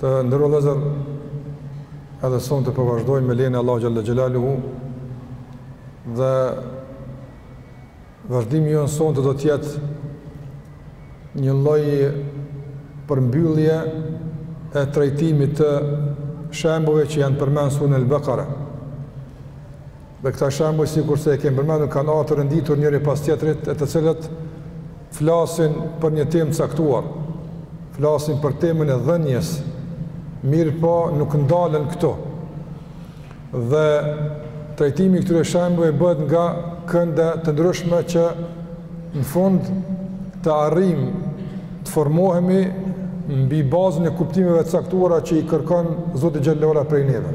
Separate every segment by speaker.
Speaker 1: Të nderuar vëllezër, edhe sonte po vazhdojmë me lejen e Allahu xhalla xhelaluhu dhe vazhdimi jonë sonte do të jetë një lloj përmbyllje e trajtimit të shembujve që janë përmendur në suren Al-Baqara. Dhe këta shembuj sikurse i kemi përmendur kanë ardhur të renditur njëri pas tjetrit e të cilët flasin për një temë të caktuar, flasin për temën e dhënies, mirëpo nuk ndalen këtu. Dhe trajtimi i këtyre shembujve bëhet nga kënde të ndryshme që në fund të arrijmë të formohemi mbi bazën e kuptimeve të caktuara që i kërkon Zoti xhallahu ala prej neve.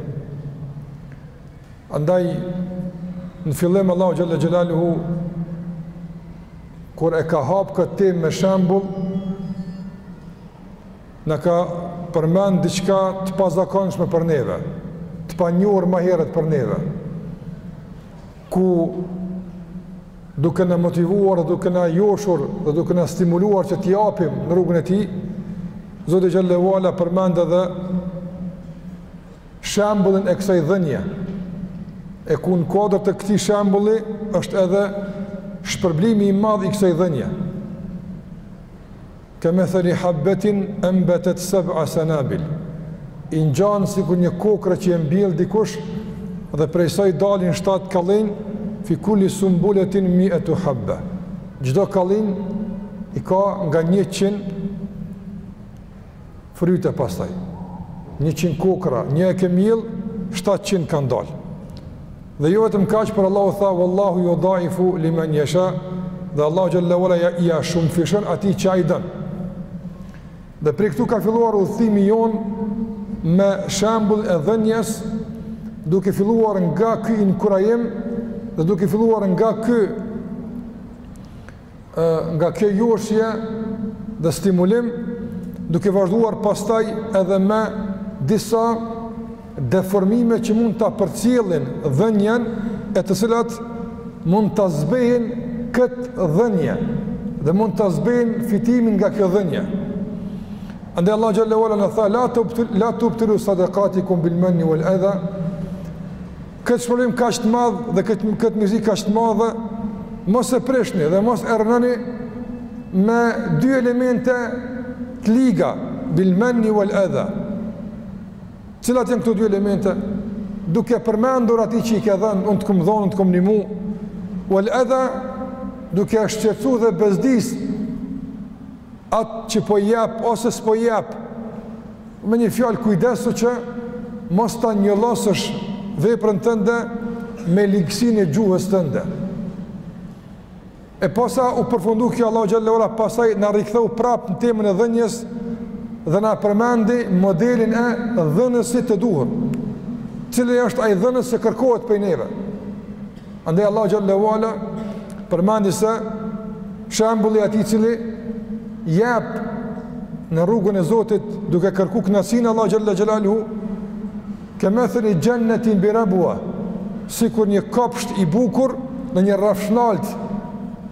Speaker 1: Andaj, në fillim Allahu xhelle xhelaluhu, kur e ka hapë këtë temë me shembul, na ka përmend diçka të pazakonshme për neve, të panjohur ma heret për neve, ku duke na motivuar dhe duke na joshur dhe duke na stimuluar që të japim në rrugën e tij, Zoti xhelle ue ala përmend edhe Shembullin e kësaj dhënie e ku në kuadër të këtij shembulli është edhe shpërblimi i madh i kësaj dhënie. Kemetheli habbetin enbetet seb'a senabil, i ngjan sikur një kokrre që e mbjell dikush dhe prej saj dalin shtatë kallinj, fi kulli sunbuletin mietu habbe. Çdo kalli i ka nga njëqind fryte pastaj, njëqind kokrra, një e ke mjell, shtatëqind kanë dalë. Dhe jo vetëm kaq, por Allahu tha wallahu yudaifu liman yasha, dhe Allahu xhallahu wala ia shumëfishon atij që ai don. Dhe prej këtu ka filluar udhëtimi jonë me shembullin e dhënjes, duke filluar nga ky inkurajim dhe duke filluar nga ky nga kjo joshje dhe stimulim, duke vazhduar pastaj edhe me disa deformime që mund ta përcjellin dhënien e të cilat mund ta zbehin këtë dhënie dhe mund ta zbehin fitimin nga kjo dhënie. Andaj Allah xhalle wala na tha, la tubtilu sadekatikum bil menni wal edha, Këtë shpërblim kaq të madh dhe këtë këtë mirësi kaq të madhe mos e prishni dhe mos e rrënoni me dy elemente të liga bil manni wal adha. Cilat janë këto dy elemente? Duke përmendur atij që i ke dhënë, unë të kam dhënë, unë të kam ndihmu, wal adha duke e shqetësu dhe bezdis atë që po i jep ose s'po i jep Me një fjalë kujdesu që mos ta njollosësh veprën tënde me ligësinë e gjuhës tënde. E posa u përfundu kjo Allahu xhelle ue ala pastaj na riktheu prapë në temën e dhënies dhe na përmendi modelin e dhënësit të duhur. Cili është ai dhënës që kërkohet prej neve? Andaj Allahu xhelle ue ala përmendi se shembulli i atij i cili jep në rrugën e Zotit duke kërku kënaqësinë e Allahut xhelle xhelaluhu kemetheli xhennetin birabua sikur një kopsht i bukur në një rrafshnaltë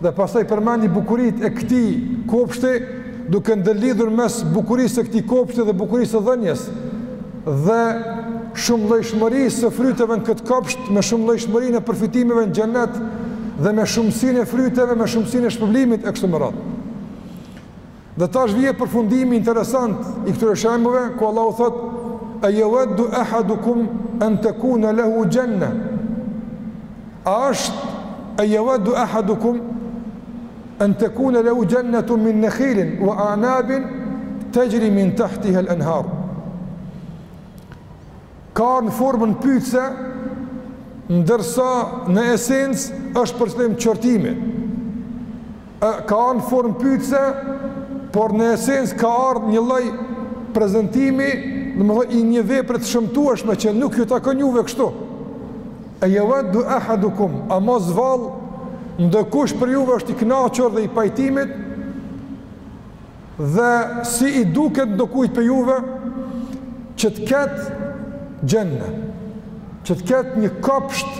Speaker 1: dhe pastaj përmendi bukuritë e këtij kopshti duke ndërlidhur mes bukurisë së këtij kopshti dhe bukurisë së dhënies dhe shumëllojshmërisë së fryteve në këtë kopsht, me shumëllojshmërinë e përfitimeve në xhennet dhe me shumësinë e fryteve, me shumësinë e shpërblimit e kështu me radhë. Dhe tash vjen përfundimi interesant i këtyre shembujve, ku Allahu thotë, ejeweddu ehadukum en tekune lehu xhenne. A është ejeweddu ehadukum, En tekune lehu xhennetun min nekhilin wa anabin texhri min tahtiha al anhar. Ka ardhë në formën pyetëse ndërsa në esencë është për qëllim qortimi. Ka ardhë në formë pyetëse, por në esencë ka ardhur një lloj prezantimi, domethënë i një vepre të shëmtueshme që nuk ju takon juve kështu. Ejewaddu ahadukum, a mos vallë ndokush prej juve është i kënaqur dhe i pajtimit dhe si i duket ndokujt prej juve që të ketë xhenne, që të ketë një kopsht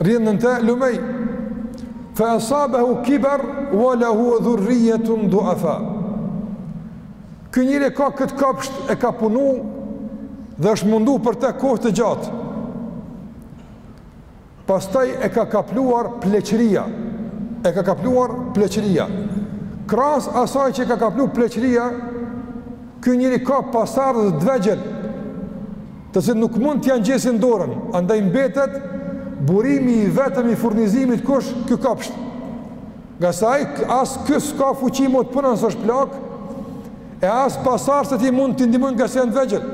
Speaker 1: rrjedhin në të lumenj fa asabahu kibar wa lahu dhurriyatun du'afa ky njeri e ka këtë kopsht e ka punu dhe është mundu për të kohë të gjatë pastaj e ka kapluar pleqëria e ka kapluar pleqëria krahas asaj që e ka kaplu pleqëria ky njeri ka pasardhës të vegjël të cilët nuk mund t'ia zgjasin dorën, andaj mbetet burimi i vetëm i furnizimit kush? Ky kopsht. Ngase ai as ky s'ka fuqi më të punon se është plak, e as pasardhësit e tij mund t'i ndihmojnë ngase janë të vegjël.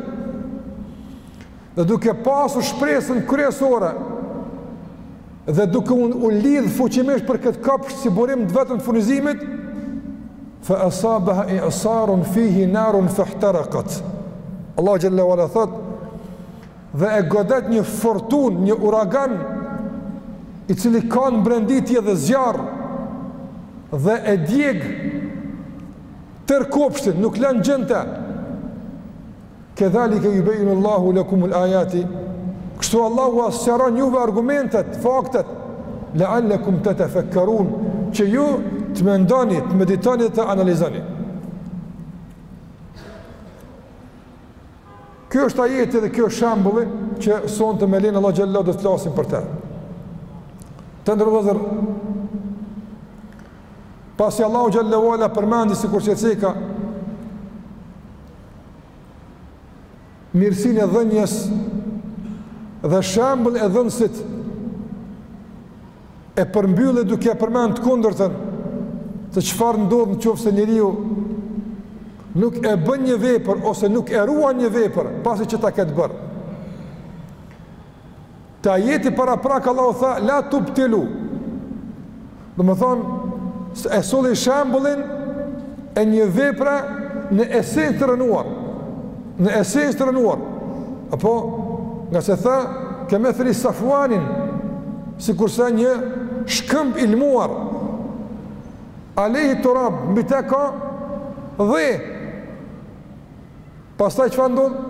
Speaker 1: Dhe duke pasur shpresën kryesore dhe duke unë u lidhë fuqimisht për këtë kopsht si burim të vetëm të furnizimit, fa asabaha i'sarun fihi narun fahtarakat. Allah xhelle ue ala thotë, dhe e godet një fortunë, një uragan, i cili ka në brendi të tij edhe zjarr, dhe e djeg tërë kopshtin, nuk lën gjë në te, Kedhalike yubeyinu Allahu lakum al-ayati Kështu Allahu ua sqaron juve argumentet, faktet, la'allakum tatafakkarun, që ju të mendoni, të meditoni dhe të analizoni. Ky është ajeti dhe kjo është shembulli që sonte me lejen e Allahut xhelle ue ala do të flasim për të. Të nderuar vëllezër, pasi Allahu xhelle ue ala përmendi sikurse ceka mirësinë e dhënies dhe shembullin e dhënësit e përmbyll duke përmend të kundërtën se çfarë ndodh në qoftë se njeriu nuk e bën një vepër ose nuk e ruan një vepër pasi që ta ketë bërë. Te ajeti paraprak Allahu tha, la tubtilu. Domethënë, e solli shembullin e një vepre në esencë të rrënuar. Në esencë të rrënuar. Apo, ngase tha, ke metheli safuanin, sikurse një shkëmb i lëmuar. Alejhi turab, mbi te ka dhe, pastaj çfarë ndodh?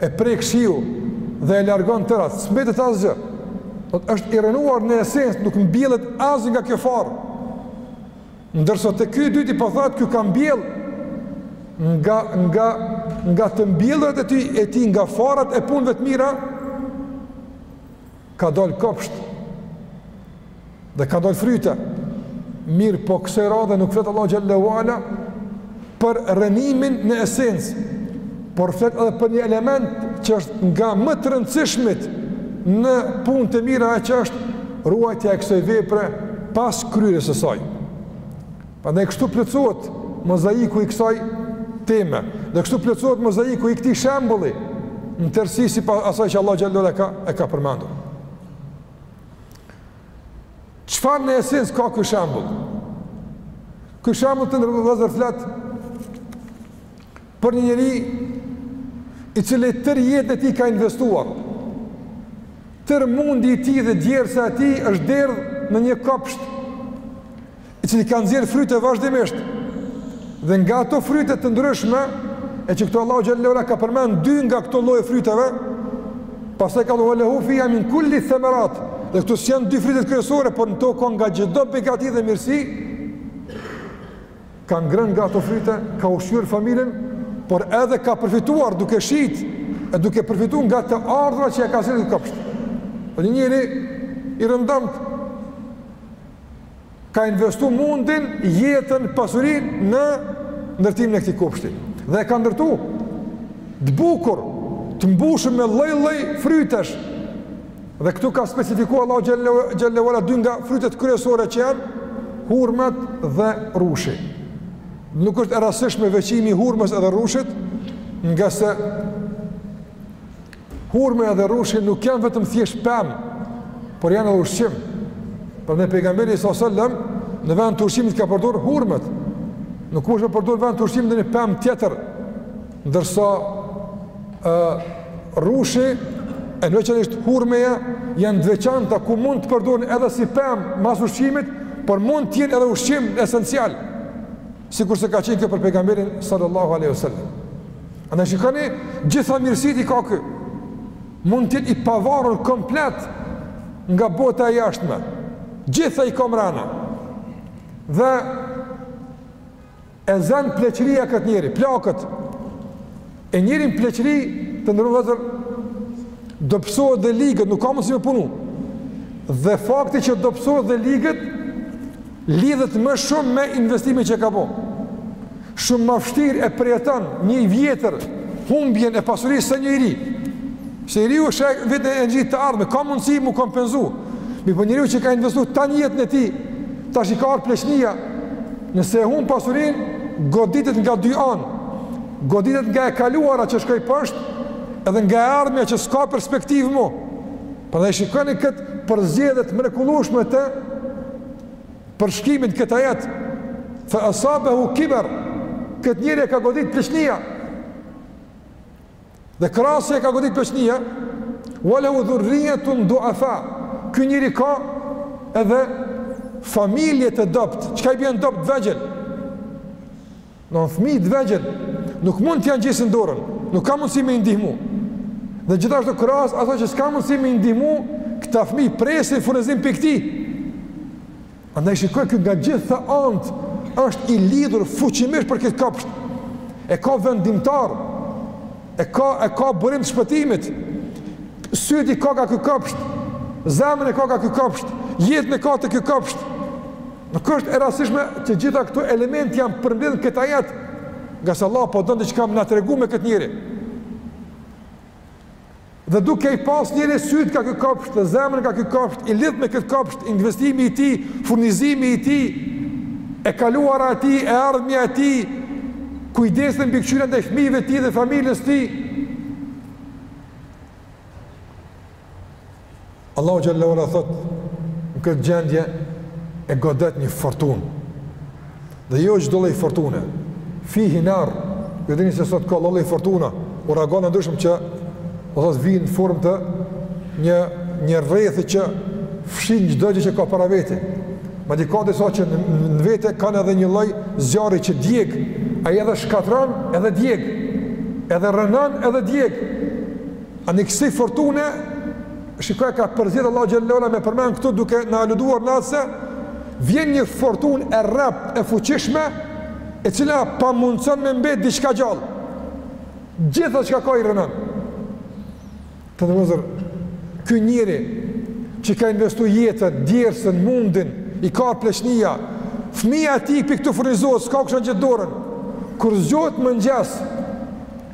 Speaker 1: e prek shiu dhe e largon tërë atë, s'mbetet asgjë. Domethënë është i rrënuar në esencë, nuk mbjellet asgjë nga kjo farë. Ndërsa te ky i dyti po thotë ky ka mbjell nga nga nga të mbjellurat e tij e tij nga farat e punëve të mira, ka dalë kopsht dhe ka dalë fryte, mirëpo kësaj radhe nuk flet Allah xhelle ue ala për rrënimin në esencë, por flet edhe për një element që është nga më të rëndësishmit në punë të mira e që është ruajtja e kësoj vepre pas kryerjes së saj. Prandaj kështu plotësohet mozaiku i kësaj teme, dhe kështu plotësohet mozaiku i këtij shembulli në tërësi sipas asaj që Allahu xhelle ue ala e ka përmendur. Çfarë në esencë ka ky shembull? Ky shembull të nderuar vëllezër flet për një njeri i cili tërë jetën e tij ka investuar. Tërë mundi i tij dhe djersa e tij është derdhë në një kopsht i cili ka nxjerrë fryte vazhdimisht. Dhe nga ato fryte të ndryshme, e që këto Allahu xhelle ve ala ka përmend dy nga këto lloje fryteve, pastaj ka thënë lehu fiha min kulli thamarat. Dhe këto janë dy frytet kryesore, por në to ka nga çdo begati dhe mirësi. Ka ngrënë nga ato fryte, ka ushqyer familjen, por edhe ka përfituar duke shit e duke përfitu nga të ardhurat që ka sjellë kopshti. Po një njeri i rëndomt ka investu mundin, jetën, pasurinë në ndërtimin e këtij kopshti. Dhe e ka ndërtu të bukur, të mbushur me lloj-lloj frytesh. Dhe këtu ka specifiku Allahu xhelle ve ala dy nga frytet kryesore që janë hurmet dhe rrushi. Nuk është e rastësishme veçimi i hurmës edhe rrushit, ngase Hurmeja dhe rrushi nuk janë vetëm thjesht pemë, por janë edhe ushqim. Prandaj pejgamberi s.a.s. në vend të ushqimit ka përdor hurmet. Nuk mundesh me përdor n'vend të ushqimit ndonjë pemë tjetër. Ndërsa e, rrushi e veçanërisht hurmeja janë t'veçanta ku mund të përdoren edhe si pemë mas ushqimit, por mund t'jenë edhe ushqim esencial. sikurse ka qenë kjo për pejgamberin sallallahu alaihi wasallam. Andaj shikoni gjitha mirësitë i ka ky. Mund të jetë i pavarur komplet nga bota e jashtme. Gjitha i ka mrena. Dhe e zën pleqëria këtë njeri, plaket. E njeriu në pleqëri, të nderuar vëllezër, dobësohet dhe liget, nuk ka mundësi me punu. Dhe fakti që dobësohet dhe liget, lidhet më shumë me investimin që ka bo. Shumë ma vështirë e përjeton një i vjetër humbjen e pasurisë se një i ri. Se i riu sheh në vete energji, të ardhme, ka mundësi m'u kompenzu. Mirëpo njeriu që ka investu tanë jetën e tij, tash i ka ardh pleqnia, nëse e humb pasurinë, goditet nga dy anë, goditet nga e kaluara që shkoi poshtë edhe nga e ardhmja që s'ka perspektivë mo. Prandaj shikoni këtë përzgjedhje të mrekullueshme të përshkrimit në këtë ajet, fa asabehu kiber, këtë njeri e ka godit pleqnia, dhe krahas që e ka godit pleqnia, we lehu dhurrijetun duafa, ky njeri ka edhe familje të dobët, çka i bjen t'dobët, t'vegjël, Në në fëmijë të vegjël, nuk mund t'ja ngjesin dorën, nuk ka mundësi me i ndihmu. Dhe gjithashtu krahas asaj që s'ka mundësi me i ndihmu, këta fëmijë presin furnizim prej këtij. Andaj shikoje, ky nga gjitha anët, është i lidhur fuqimisht për këtë kopsht. E ka vendimtar, e ka, e ka burim të shpëtimit, sytë i ka ka ky kopsht, zemrën e ka ka ky kopsht, jetën e ka te ky kopsht. Nuk është e rastishme që të gjitha këto elementë janë përmbledhur n'këtë ajet, ngase Allah po don diçka më na tregu me këtë njeri. Dhe duke i pas njeri sytë ka këtë kapsht, dhe zemrën ka ky kopsht, i lidh me këtë kopsht, investimi i tij, furnizimi i tij, e kaluara e tij, e ardhmja e tij, kujdesi mbikëqyrja ndaj fmive tij dhe familjes tij, Allahu xhelle ue ala thot në këtë gjendje e godet një fortun dhe jo çdo lloj fortune fihi nar ju dini se sot ka lloj-lloj fortuna uragana ndryshëm që do të thotë vijnë në formë të një një rrethi që fshin çdo gjë që ka para vete madje ka disa që në, në vete kanë edhe një lloj zjarri që djeg ai edhe shkatrron edhe djeg edhe rrënon edhe djeg A një kësi fortune, shiko e ka përzgjedh Allahu xhelle ue ala me përmend këtu duke na aluduar në atë se vjen një fortunë e rreptë e fuqishme e cila pamundëson me mbet diçka gjallë. Gjitha çka ka i rrënon. Ta mendosh, ky njeri që ka investu jetën, djersën, mundin, i ka pleqnia, fëmija e tij prej këtu furnizohet, s'ka kush t'ia ngjit dorën, kur zgjohet në mëngjes,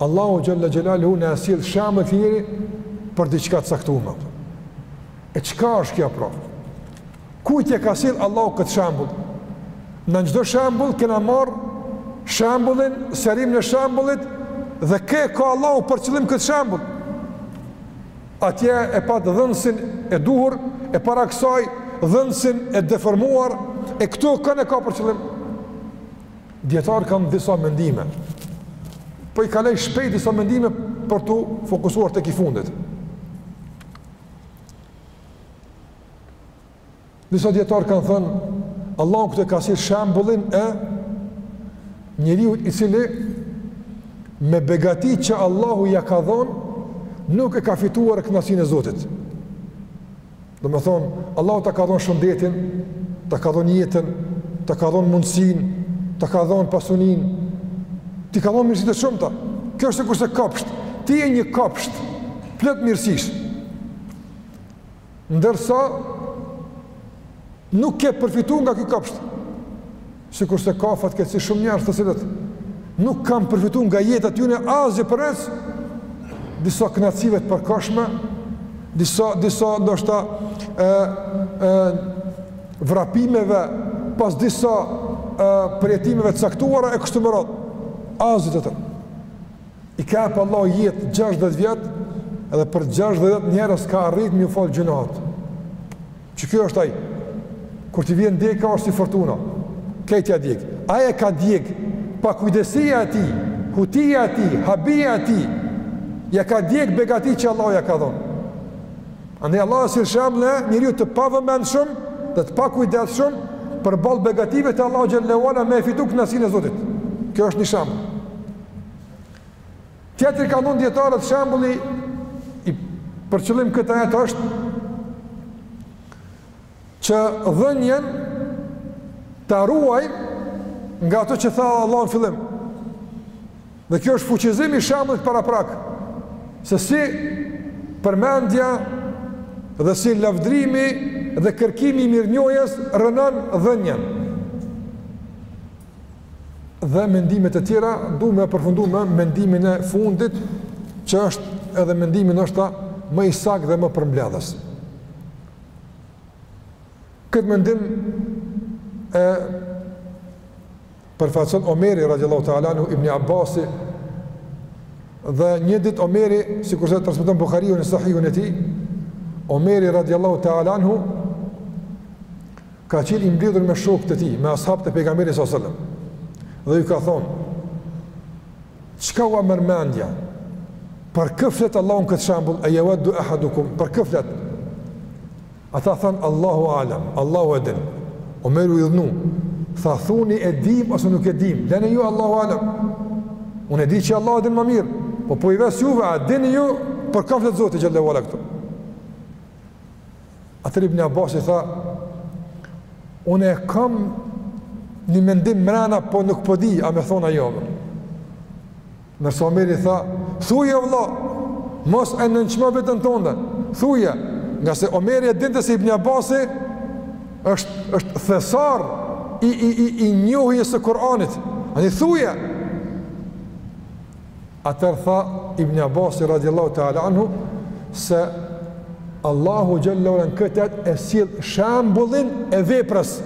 Speaker 1: Allahu xhelle xhelaluhu na e sjell shembull të njeriut për diçka të caktuar. E çka është kjo pra? Kujt ia ka sjell Allahu këtë shembull? Në çdo shembull kena marr shembullin, sqarimin e shembullit dhe kë e ka Allahu për qëllim me këtë shembull? Atje e patë dhënësin e duhur, e para kësaj dhënësin e deformuar, e këtu kënë e ka për qëllim? Dijetarët kanë disa mendime. Po i kaloj shpejt disa mendime për t'u fokusuar tek i fundit. Disa dijetarë kanë thënë Allahu këtu e ka sjell shembullin e njeriut i cili me begati që Allahu ia ka dhënë nuk e ka fituar kënaqësinë e Zotit. Domethonë, Allahu ta ka dhonë shëndetin, ta ka dhonë jetën, ta ka dhonë mundësinë, ta ka dhonë pasuninë, t'i ka dhonë mirësitë e shumta. Kjo është sikurse kapsht, ti je një kapsht, plot mirësish. Ndërsa, nuk ke përfitu nga ky kapsht. Sikurse ka fatkeqësisht shumë njerëz të cilët nuk kanë përfituar nga jeta e tyre asgjë përveç disa kënaqësive të përkohshme, disa disa ndoshta ë ë vrapimeve pas disa ë përjetimeve të caktuara e kështu me radhë. Asgjë tjetër. I ka jep Allahu jetë 60 vjet, edhe për 60 vjet s'ka arrit me fal gjynatet. Që ky është ai. Kur t'i vjen deka është si furtuna. Krejt ja djeg. Ai e ka djeg. Pakujdesia e tij, hutia e tij, habia e tij. Ja ka djeg begati që Allahu ja ka dhënë. Andaj Allahu e sjell shembullin e njeriut të pavëmendshëm, dhe të pakujdesshëm përballë begative të Allahu xhallahu ala me fitu kënaqësinë e Zotit. Kjo është një shembull. Tjetër kanë thënë dijetarët shembulli për qëllim këtë ajet është që dhënien ta ruaj nga ato që tha Allah në fillim. Dhe kjo është fuqizim i shembullit paraprak. Se si përmendja dhe si lavdrimi dhe kërkimi i mirënjohjes rrënon dhënien. dhe mendime të tjera, dua me përfundu me mendimin e fundit, që është edhe mendimi ndoshta më i saktë dhe më përmbledhës. Këtë mendim e përfaqëson Omeri, radiallahu ta'alanu, ibn Abbasi, dhe një ditë Omeri, sikurse transmeton Buhariu në sahihun e tij, Omeri, radiallahu ta'alanu, Ka qenë i mbledhur me shokët e tij, me as'habët e pejgamberit sallallahu alajhi wasallam. Dhe ju ka thonë: "Çka ua merr mendja? Për kë flet Allahu në këtë shembull? A jewaddu ahadukum? Për kë flet?" Ata thanë: "Allahu alam, Allahu e din." Omeri u idhnu, tha thuni e dim ose nuk e dim, leni ju Allahu alam. Unë e di që Allahu e din më mirë, po po ju ves juve, a dini ju për kë flet Zoti xhallahu ala këtu? Atëherë Ibn Abasi tha, unë e kam një mendim mrena, po nuk po di, a me thon a jo. Ndërsa Omeri tha, thuje vlla, mos e nënçmo vetën tonde, thuje, ngase Omeri e dinte se Ibn Abasi është, është thesar i, i, i, i njohjes së Kuranit, ani thuje, Atëherë tha Ibn Abasi radiallahu ta'ala anhu se Allahu xhallahu ta'ala në këtë ajet e sjell shembullin e veprës.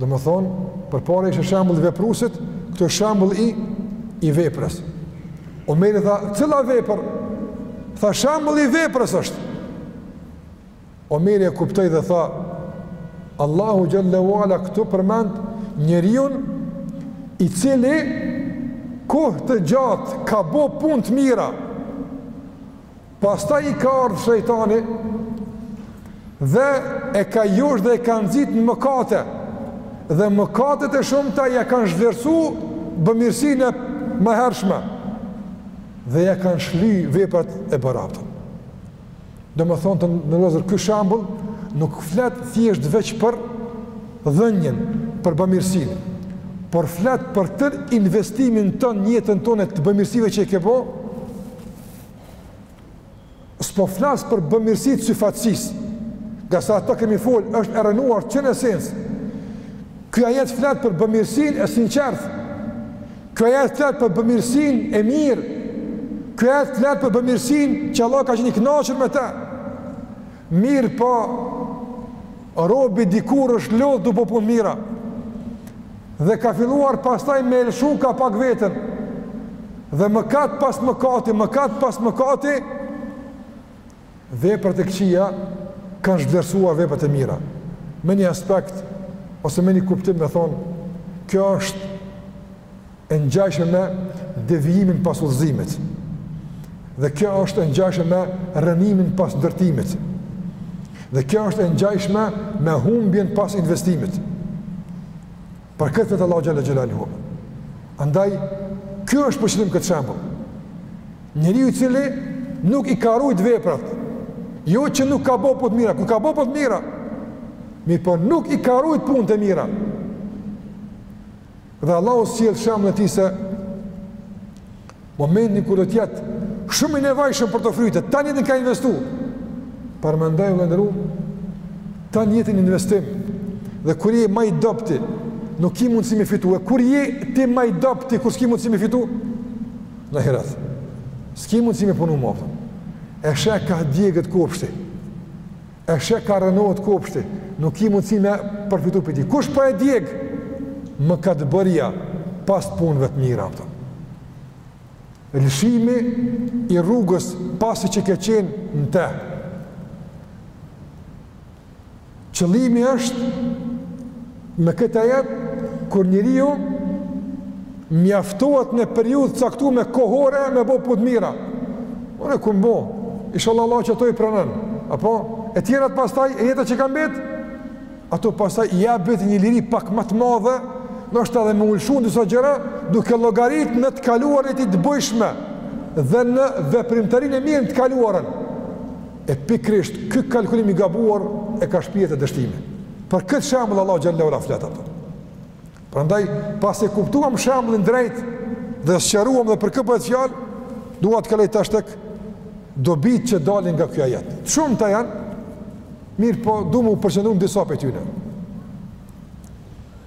Speaker 1: Domethonë, përpara ishte shembulli i vepruesit, këtu shembulli i veprës. Omeri tha, cila vepër? Tha shembulli i veprës është. Omeri e kuptoi dhe tha, Allahu xhalla uala këtu përmend njeriun i cili kohë të gjatë ka bo punë të mira. Pastaj i ka ardh shejtani dhe e ka josh dhe e ka nxit në mëkate. Dhe mëkatet e shumta ja kanë zhvlerësu bëmirësinë e mëhershme dhe ja kanë shly veprat e bëra. Domethënë të nderuar vëllezër, ky shembull nuk flet thjesht veç për dhënien, për bëmirësinë, por flet për tërë investimin tan jetën tonë të bëmirësive që i ke bo, s'po flas për bëmirësitë e syfaqësisë, ngase ato kemi folë, është e rrënuar që në esencë, ky ajet flet për bëmirësinë e sinqertë, Ky ajet flet për bëmirësinë e mirë, ky ajet flet për bëmirësinë që Allahu ka qenë i kënaqur me të. Mirëpo, robi dikur është lodhë tu bo punë t'mira, dhe ka filluar pastaj me e lshu ka pak veten, dhe mëkat pas mëkati, mëkat pas mëkati, veprat e këqija kanë zhvlerësuar veprat e mira. Me një aspekt ose me një kuptim me thonë, kjo është e ngjashme me devijimin pas udhëzimit. Dhe kjo është e ngjashme me rrënimin pas ndërtimit. Dhe kjo është e ngjashme me humbjen pas investimit. Për këtë flet Allahu xhel-le xhelaluhu. Andaj ky është për qëllim në këtë shembull. Njeriu i cili nuk i ka rujt veprat, jo që nuk ka bo punë t'mira, ky ka bo punë t'mira, mirëpo nuk i ka rujt punët e mira. Dhe Allahu sjell shembullin e tij se Momentin kur do të jetë shumë i nevojshëm për ato fryte, tan jetën ka investu. Paramendoje vëlla i nderum, tan jetën investim, dhe kur je ma i dobti, nuk ki mundësi me fitu, e kur je ti ma i dobti, kur s'ki mundësi me fitu, n'ahiret, s'ki mundësi me punu më, e sheh ka digjet kopshti, E sheh ka rrënohet kopshti, nuk ki mundësi me përfitu pej tij. Kush po e djeg? Mëkatbërja pas punëve të mira. A po. Lëshimi i rrugës pasi që ke qenë në te. Qëllimi është Në këtë ajet, kur njeriu mjaftohet me periudhë caktuar kohore me bo punë të mira, ore kum bo, inshallah Allahu ato i pranon. Apo e tjerat pastaj jeta që ka mbet, ato pastaj i jep vetes një liri pak ma të madhe, ndoshta edhe me u lshu n' disa gjëra, duke llogarit në të kaluarën e tij të bujshme dhe në veprimtarinë e mirë në të kaluarën. E pikërisht ky kalkulim i gabuar e ka shpie te dështimi. Për këtë shembull Allahu xhel-le ue ala flet a po. Prandaj pasi e kuptuam shembullin drejt dhe sqaruam dhe për kë bëhet fjalë, du të kaloj tash tek dobitë që dalin nga ky ajet. Shumta janë, mirëpo du me u përqendru në disa pej tyne.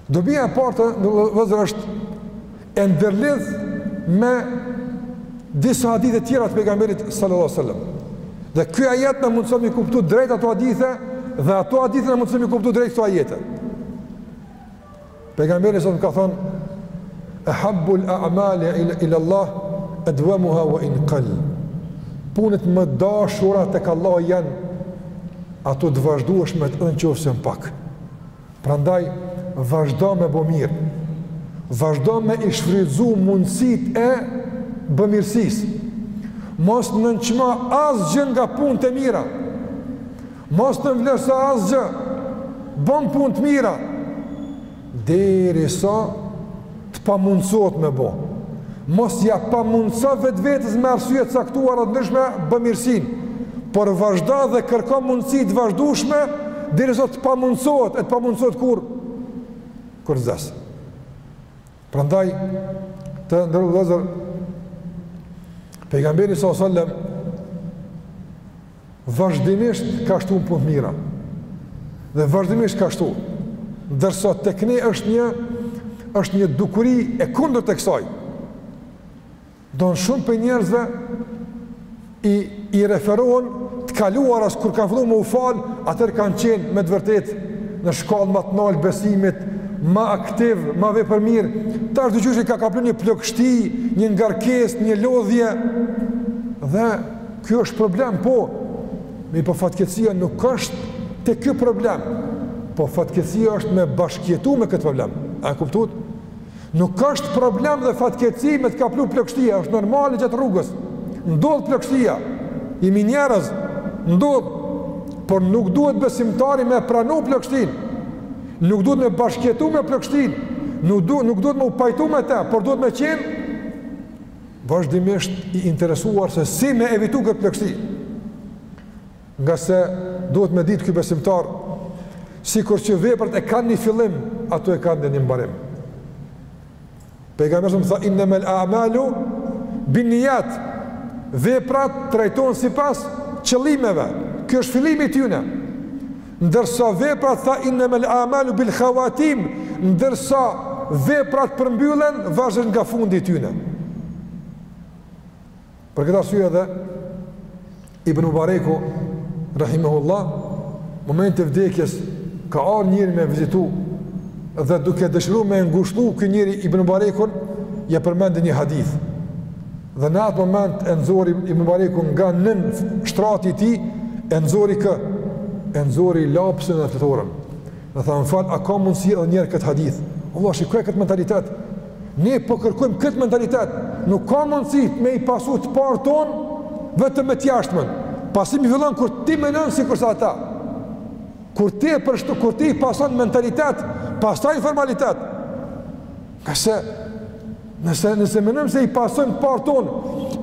Speaker 1: Dobia e parë vëllezër është e ndërlidh me disa hadithe të tjera të pejgamberit sallallahu alajhi wasallam. Dhe ky ajet na mundson me i kuptu drejt ato hadithe dhe ato hadithe na mundson me i kuptu drejt këto ajete. Pejgamberi a.s. ka thonë Ahabbul a'mal ila ila Allah adwamuha wa in qall. Punët më të dashura tek Allahu janë ato të vazhdueshme edhe n'qofshin pak. Prandaj vazhdo me bo mirë, vazhdo me i shfrytëzu mundësitë e bëmirësisë, mos nënçmo asgjë nga punët e mira, mos nënvlerëso asgjë, bon punë të mira, derisa të pamundësohet me bo, mos ja pamundëso vetvetes me arsye të caktuara të ndryshme bëmirësinë, por vazhdo dhe kërko mundësi të vazhdueshme, derisa të pamundësohet, e të pamundësohet kur, kur të vdes. Prandaj, të nderuar vëllezër, pejgamberi s.a.s. vazhdimisht ka shtu në punë të mira, dhe vazhdimisht ka shtu, ndërsa tek ne është një, është një dukuri e kundërt e kësaj, domethënë shumë prej njerëzve, i, i referohen të kaluarës kur kanë fillu me u falë, atëherë kanë qenë me të vërtet në shkallë më të naltë besimit, më aktiv, më vepërmirë, tash diqysh i ka kaplu një plogështi, një ngarkesë, një lodhje, dhe Ky është problem, po, mirëpo fatkeqësia nuk është te ky problem, po fatkeqësia është me bashkëjetu me këtë problem, a e kuptut? Nuk është problem dhe fatkeqësi me të kaplu plogështia, është normale gjatë rrugës, ndodh plogështia, jemi njerëz, ndodh, por nuk duhet besimtari me e pranu plogështinë, nuk duhet me bashkëjetu me plogështinë, nuk duhet, nuk duhet me u pajtu me te, por duhet me qenë vazhdimisht i interesuar se si me e evitu këtë plogështi, ngase duhet me ditë ky besimtar, sikur që veprat e kanë një fillim, ato e kanë dhe një mbarim. Pejgamberi a.s. tha inna mal a'malu binniyat. Veprat trajtohen sipas qëllimeve. Ky është fillimi i tyne. Ndërsa veprat tha innama al amalu bil khawatim, ndërsa veprat përmbyllen vazhdon nga fundi i tyne. Për këtë arsye edhe Ibn Mubareku rahimahullah momentin e vdekjes ka ardh njëri me e vizitu dhe duke dëshiru me e ngushëllu ky njeri Ibn Mubarekun ja përmendi një hadith. Dhe në atë moment e nxori Ibn Mubareku nga nën shtrati i tij, e nxori kë? E nxori lapsin e fletoren. Dhe tha, më fal, a ka mundësi edhe njëherë këtë hadith? O Allah, shikoje këtë mentalitet. Ne po kërkojmë këtë mentalitet. Nuk ka mundësi me i pasu të parët tonë vetëm me të jashtmen. Pasimi fillon kur ti menon sikurse ata. Kur ti e përshtu, kur ti i pason në mentalitet, pastaj në formalitet. Këse Nëse nëse mendojmë se i pasojmë të parët tonë,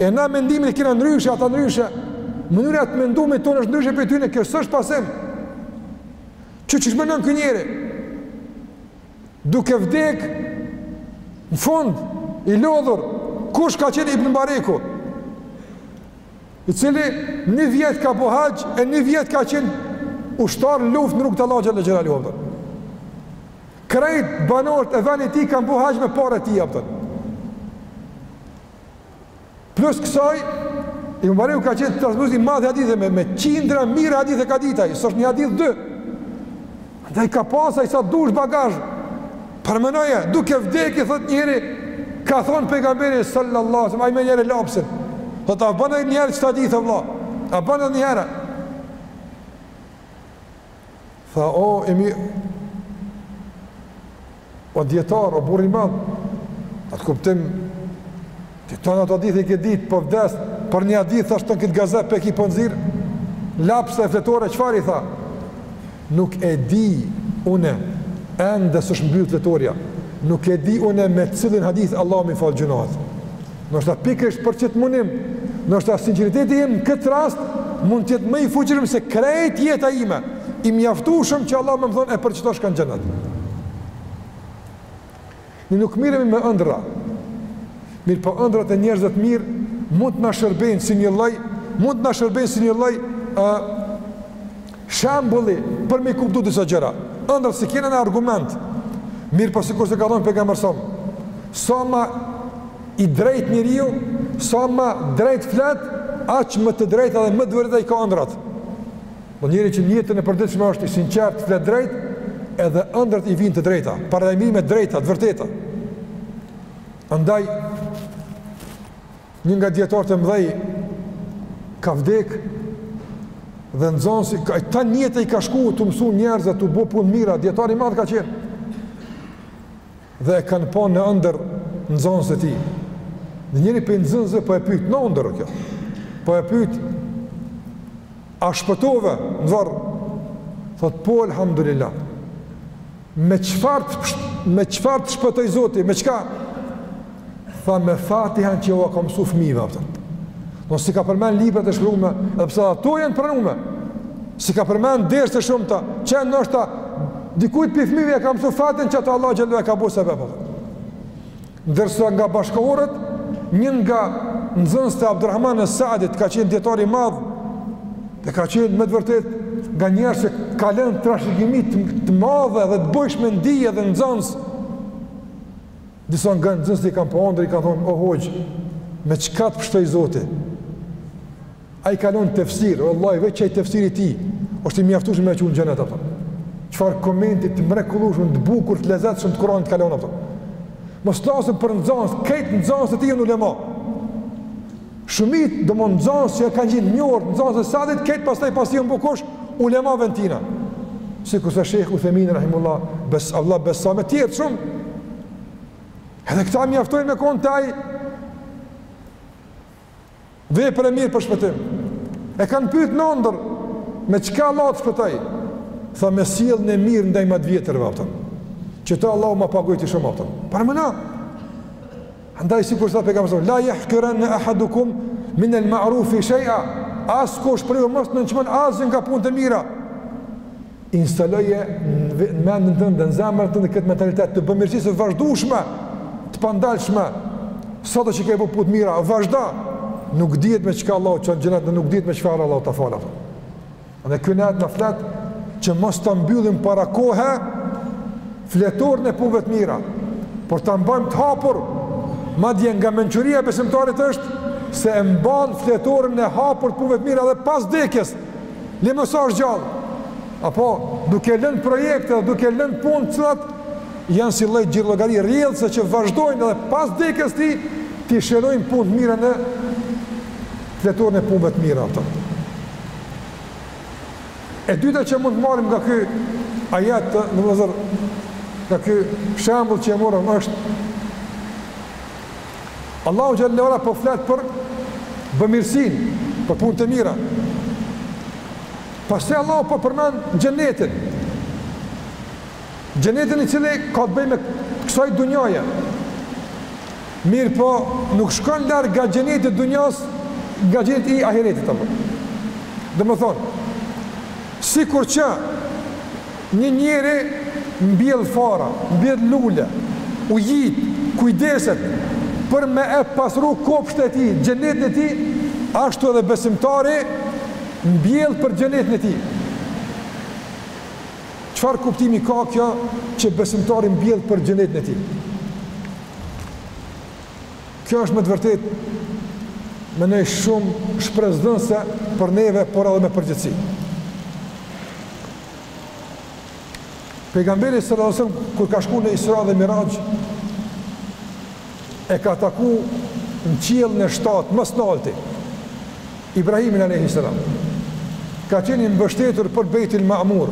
Speaker 1: e na mendimin e kena ndryshe, ata ndryshe, mënyra e të menumit tonë është ndryshe prej tyre, kjo s'është pasim. Kqyr qysh mendon ky njeri? Duke vdek në fund i lodhur, kush ka qenë Ibn Mubareku? I cili një vjet ka bo haxh e një vjet ka qenë ushtar në luftë në rrugë të Allahut xhallahu xhallahu. Krejt banorët e venit tij kanë bo haxh me pare të tij, a kupton. Plus kësaj, Ibn Mubareku ka qenë transmetues i madh, hadithe me, me qindra mijë hadithe ka ditë ai, s'është një hadith dy. Dhe i ka pasë ai sa dush bagazh, paramenoje, duke vdek i thot njëri, ka thonë pejgamberi sallallahu sallam, ai menjëherë lapsin, dhe tha bon njëherë qet hadith, a bon njëherë, Tha, O imam, o dijetar, o burrë i madh, në atë kuptim, ti tanë ato hadithe i ke ditë, po vdes, për një hadith, tash ti në këtë gazep, prej ku po nxjerr laps e fletore, çfarë i tha? Nuk e di une, ende s'është mbyllë fletorja, nuk e di une me cilin hadith, Allahu m'i fal gjynahet. Ndoshta pikërisht për qit munim, ndoshta sinqeriteti im në këtë rast mund të jetë më i fuqishëm se krejt jeta ime. I mjaftushëm që Allahu me më thonë e për qito shko në xhenet. Ne nuk mirremi me ëndrra. Mirëpo ëndrrat e njerëzve të mirë mund të na shërbejnë si një lloj, mund të na shërbejnë si një lloj ë Shembulli për me i kuptu disa gjëra, ëndrra s'i kena ne argument, mirëpo sikurse ka thënë pejgamberi sa, sa ma i drejtë njeriu, sa ma drejtë flet, aq më të drejta dhe më të vërteta i ka ëndrrat. Pra njeriu që në jetën e përditshme është i sinqert, flet drejt, edhe ëndrrat i vijnë të drejta, paralajmërime të drejta, të vërteta. Andaj Një nga djetarët e mdhej ka vdek dhe nxënës ka, tanë jeta i ka shku tu mësu njerëz e tu bo punë të mira, dijetar i madh ka qenë. Dhe e kanë pa në ëndërr nxënësit e tij. Dhe njëri prej nxënësve po e pyt, në ëndërr kjo. Po e pyt, a shpëtove në varr? Thotë, po, alhamdulillah. Me çfarë të psht, me çka të shpëtoj Zoti, me çka? Tha me Fatihën që ua kam mësu fëmijëve apo. Po s'i ka përmend librat e shkrume, edhe pse ato janë pranume. S'i ka përmend derset e shumta, që ndoshta dikujt pi fëmijëve ia ka mësu Fatihën që atë Allah xhallahu e ka bo sebep. Ndërsa nga bashkëkohorët, një nga nxënësit të Abdurrahman al-Sa'dit ka qenë dijetar i madh dhe ka qenë me të vërtetë nga njerëz që ka lënë trashëgimi të madhe dhe të bujshme në dije dhe nxënës. Disa nga nxënësit e kanë pa n'ondërr i kanë thonë o hoxhë, me çka të pshtoi Zoti? Ai ka lënë tefsir, o vëlla, veç ai tefsiri i tij është i mjaftueshëm me çu në xhenet apo. Çfarë komenti të mrekullueshëm, të bukur, të lezetshëm të Kur'anit ka lënë apo. Mos flasim për nxënës, krejt nxënësit e tij janë ulema. Shumica domethënë nxënës që kanë qenë një orë nxënës e Sadit, krejt pastaj pasi janë bukush ulema vend e tyre. Sikurse Sheikh Uthemin rahimullah, Bessam, besa me të tjerë shumë. Edhe këta mjaftojnë me konë ajo Vepër e mirë për shpëtim. E kanë pyt në ondërr, me çka Allah të shpëtoj? Tha me sjelljen e mirë ndaj më të vjetërve apo. Që ta Allahu ma pagojti shumë apo. Para meje. Andaj sikurse pejgamberi la yahqiranna ahadukum min al ma'ruf shay'a. Askush prej jush mos nënçmon asgjë nga punët e mira. instaloje në mendin tënde, në zemrën tënde këtë mentalitet të bamirësisë së vazhdueshme, të pandalshme. Sa do që ke bo punë të mira, vazhdo. Nuk dihet me çka Allahu të çon në xhenet, nuk dihet me çka Allahu ta fal. Dhe ky ajet na flet që mos ta mbyllim para kohe fletoren e punëve të mira, por ta mbajmë të hapur. Madje nga mençuria e besimtarit është se e mban fletoren e hapur të punëve të mira edhe pas vdekjes. Edhe nëse s' është gjallë. Apo duke lënë projekte dhe duke lënë punë të cilat janë si lloj xhirollogari rrjedhëse që vazhdojnë edhe pas vdekjes tij t'i shënojnë punë të mira në fletoren e punëve të mira apo. E dyta që mund të marrim nga ky ajet o vëllezër, nga ky shembull që e morëm është Allahu xhelle ue ala po flet për bëmirësinë, për punët e mira. Pastaj Allahu po përmend xhenetin. Xhenetin i cili ka të bëjë me kësaj dunjaje. Mirëpo, nuk shkon larg nga xheneti i dunjas, nga xheneti i ahiretit. Domethënë, sikur që Një njeri mbjell fara, mbjell lule, ujit, kujdeset për me e pastru kopshtin e tij, xhenetin e tij, ashtu edhe besimtari mbjell për xhenetin e tij. Çfarë kuptimi ka kjo që besimtari mbjell për xhenetin e tij? Kjo është me të vërtet me një shumë shpresdhënëse për neve, por edhe me përgjegjësi. Pejgamberi sallallahu alajhi wasallam kur ka shku në Isra dhe Miraxh e ka taku në qiellin e shtatë më së nalti Ibrahimin alayhi salam. Ka qenë i mbështetur për Beitul Ma'mur.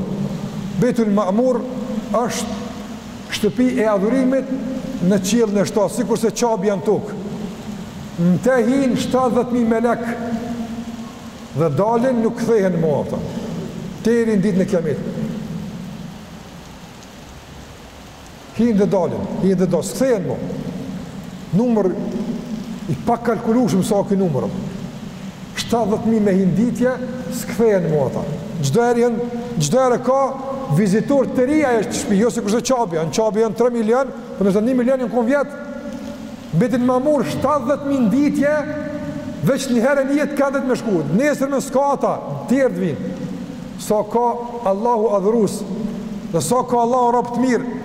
Speaker 1: Beitul Ma'mur është shtëpi e adhurimit në qiellin e shtatë, sikurse Qabja në tokë. Në te hin 70000 melek Dhe dalin nuk kthehen më ata. Deri në ditën e Kiametit. Hijnë dhe dalin, hijnë dhe dalin, s'kthehen më. Numër i pa kalkulueshëm sa ky numër. 70000 me hi n'ditje s'kthehen më ata. Çdo herë janë, çdo herë ka vizitor të ri ajo shtëpi, jo sikur është Qabja, në Qabja janë 3 milion, po ndoshta 1 milion janë kon vjet. Bejtul Ma'mur shtatëdhjetë mijë nditje veç një herë në jetë kanë drejt me shku. Nesër më s'ka ata, tjerët vinë. Sa sa ka Allahu adhurus, dhe sa sa ka Allahu rob të mirë.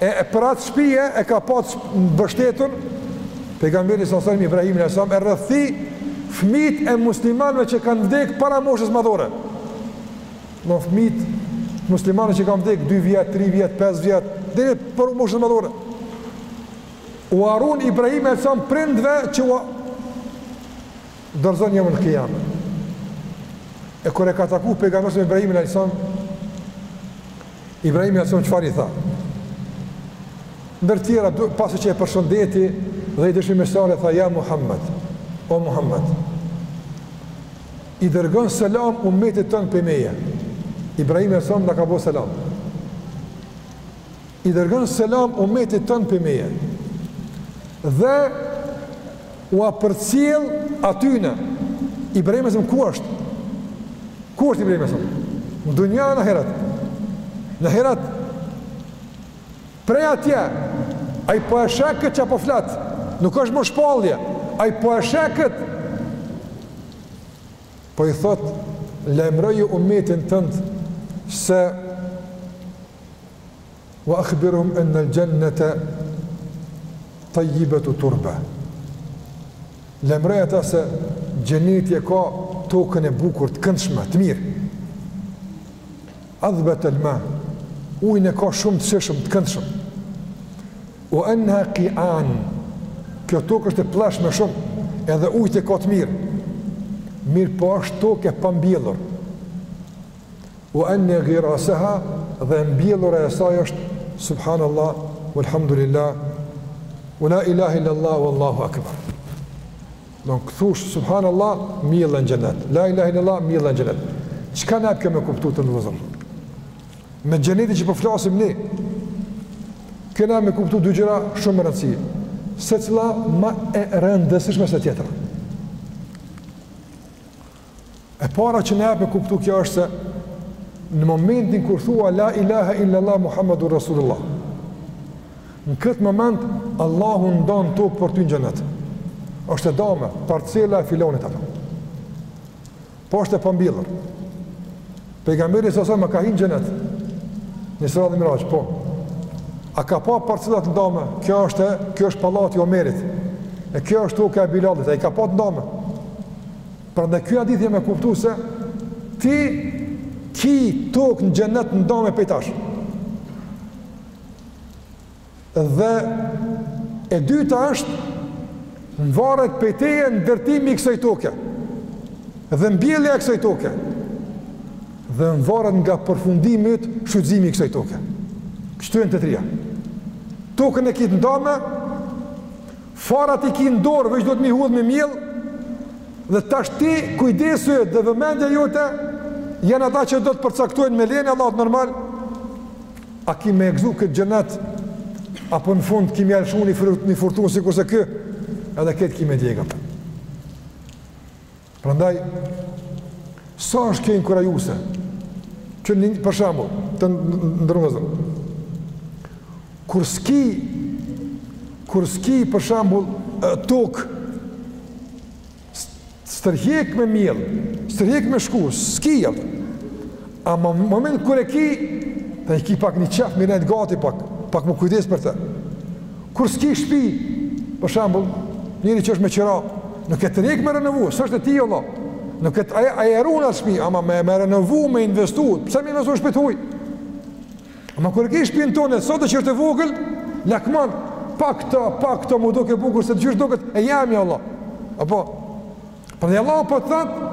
Speaker 1: E, e për atë shpije e ka pas mbështetun pejgamberi sa selam Ibrahimi alayhis salam e rreth tij fëmijt e muslimanëve që kanë vdekë para moshës madhore. Ma fëmijt muslimane që kanë vdek 2 vjet, 3 vjet, 5 vjet, deri para moshës madhore. Ua run Ibrahimi a.s. prindve që ua dorëzon jeumul kijame. E kur e ka taku pejgamberi s.a.s. Ibrahimin a.s., Ibrahimi a.s. çfarë i tha? Ndër tjera, pasi që e përshëndeti dhe i dëshiroi mirëseardhje, tha, ja Muhammed, o Muhammed, I dërgon selam umetit tënd pej meje. Ibrahimi a.s. na ka bo selam. I dërgon selam umetit tënd pej meje. Dhe ua përcjell atyne. Ibrahimi a.s. ku është? Ku është Ibrahimi a.s.? Në dunja, n'ahiret? N'ahiret. Prej atje, ai po e sheh këtë që po flet, nuk është më shpallje, ai po e sheh këtë, po i thot, lajmëroje umetin tënd, se, wa akhbirhum ennel xhennete, tajjibetu turbe, lajmëroji ata se, xheneti e ka tokën e bukur, të këndshme, të mirë, Adhbetul ma, ujin e ka shumë të shijshëm, të këndshëm. Ue enneha kian, kjo tokë është e plleshme shumë, edhe ujtë e ka të mirë. Mirëpo është tokë e pambjellur. Ue enne girasaha, dhe mbjellura e saj është, subhanallah, walhamdulillah, ue la ilahe illallahu, allahu akbar. Domethënë kur thush subhanallah mjell në xhenet la ilah illallah mjell në xhenet çka na jep kjo me kuptu të nderuar vëllezër me xheneti që po flasim ne kjo na jep me kuptu dy gjëra shumë me rëndësi secila më e rëndësishme se tjetra E para që na jep me kuptu kjo është se në momentin kur thua la ilaha illallah Muhammadur Rasulullah. Në këtë moment Allahu ndan tokë për ty në xhenet. Është e ndame, parcela e filanit apo. Po është e pambjellur. Pejgamberi alejhi selam ka hyrë n'xhenet. Në Isra dhe Miraxh, po. A ka pa parcelat të ndame? Kjo është, kjo është pallati i Omerit. E kjo është toka e Bilalit, ai i ka pa të ndame? Prandaj ky hadith jep me kuptu se ti ki tokë në xhenet ndame pej tash. Dhe e dyta është nvaret pej teje ndërtimi i kësoj toke dhe mbjellja e kësoj toke dhe nvaret nga përfundimi shfrytëzimi i kësoj toke. Kështu janë të trija. Tokën e ki të ndame Farat i ki në dorë veç duhet me i hudh me mjell dhe tashti kujdesi yt dhe vëmendja jote janë ata që do të përcaktojnë me lejen e Allahut normal a ki me e gëzu këtë xhenet apo në fund ki me ia lëshu një furtunë sikurse ky edhe këtë ki me djegë Prandaj sa është kjo inkurajuese? Kqyrni, për shembull, të nderuar vëllezër. Kur s'ki kur s'ki për shembull tokë s'të hjek me mjell, s'të hjek me shku, s'ki atë. Ama moment kur e ki, ta i ki pak një qejf, mirë nejt gati pak, pak më kujdes për të. Kur s'ki shpi, për shambull, njëri që është me qira, nuk e tërhek me renovu, s'është e tij, Allah. Nuk e të ajeru në atë shpi, ama me, me renovu, me investu, pse me investu në shpi t'huj? Ama kur e ki shpinë tone, sot e që është e vogël, lakman, pak të, pak të, m'u dok bukur, se të gjysh do këtë, e jemi, Allah. Apo, për dhe Allah, për po të thëtë,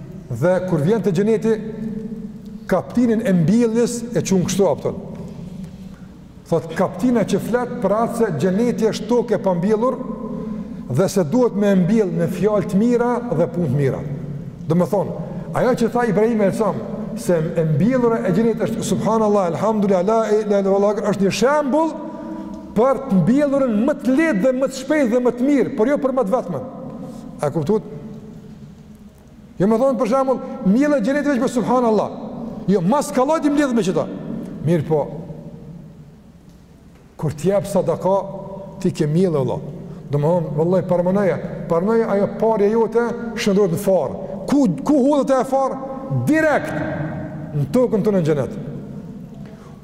Speaker 1: Dhe kur vjen te xheneti kaptinin e mbjelljes e çun kështu emërton. Thot kaptina që flet për atë se xheneti është tokë e pambjellur dhe se duhet me e mbjell me fjalë të mira dhe punë të mira. Domethonë, ajo që tha Ibrahimi alejhi selam se e mbjellura e xhenetit është subhanallahu elhamdulillah la ilaha illallah është një shembull për të mbjellurën më të lehtë dhe më të shpejtë dhe më të mirë, por jo për më të vetmen. A kuptuat? Jo me thonë për shembull, mjelle xhenetin veç me subhanallah. Jo, mos kalo ti, mjellet me qeto. Mirëpo, kur t'jep sadaka, ti ke mjellë vallah. Domethonë, vëllaj, paramenoje, paramenoje ajo parja jote, shëndrrohet në farë. Ku, ku hudhet ajo farë? Direkt, në tokën tone në xhenet.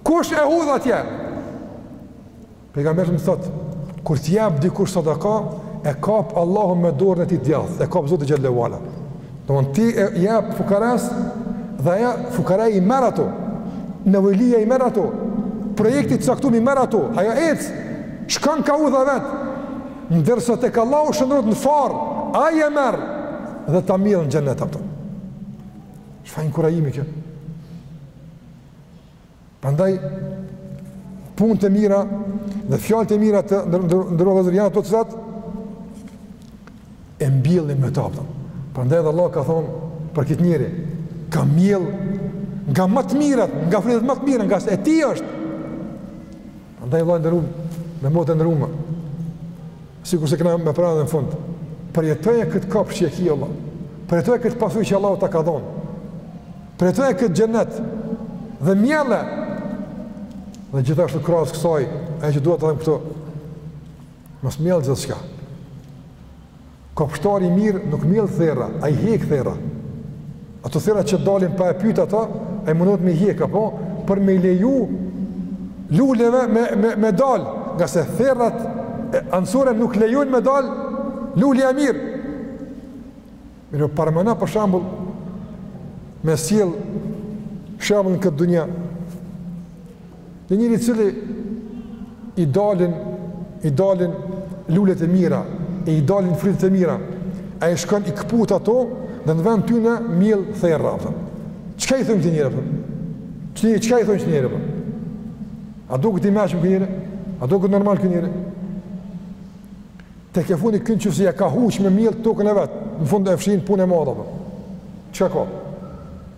Speaker 1: Kush e hudh atje? Pejgamberi alejhi selam thot, kur të jap dikush sadaka, e kap Allahu me dorën e tij të djathtë, e kap Zoti xhel-le ue ala. Domthon ti ia jep fukaras dhe ai fukara i merr ato. Nevojlia i merr ato. Projekti i caktuar i merr ato. Ajo ec. Shkon ka udha e vet. Ndërsa tek Allahu shëndrrohet në far, ai e merr dhe ta mjell në xhenet atë. Çfarë inkurajimi ky? Prandaj punët e mira dhe fjalët e mira të nderum vllezër janë ato të cilat e mbjellin ahiretin. Prandaj edhe Allahu ia ka thonë përhjekt njeri, ka mjell nga më të mirat, nga frytet më të mira, ngase e tij është. Andaj vëlla i nderum dhe motër e nderume. Sikurse kena me pranë dhe në fund. Përjetoje këtë kopsht që e ki vallah. Përjetoje këtë pasuni që Allahu ta ka dhonë. Përjetoje këtë xhenet dhe mjelle. Dhe gjithashtu krahas kësaj, ajo që dua ta them këtu. Mos mjell gjithçka. Kopshtari i mirë nuk mjell therra, ai hjek therra. Ato therra që dalin pa e pyet ato, ai mundohet me i hjek apo për me i leju luleve me me me dal, ngase therrat anësore nuk lejojnë me dal lulja e mirë. Mirë, paramenoj për shambull, me sjell shambull në këtë dunja, Një njeri i cili i dalin i dalin lulet e mira, e i dalin frytet e mira, ai shkon i këput ato dhe në vend tyne mjell therra, apo. Çka i thojmë këtij njeri, apo? Çka i thojmë këtij njeri, apo? A doket i meçëm ky njeri? A doket normal ky njeri? Tek e fundi në qoftë se e ka huq me mjell tokën e vet, në fund e fshin punë e madhe, apo. Çka ka?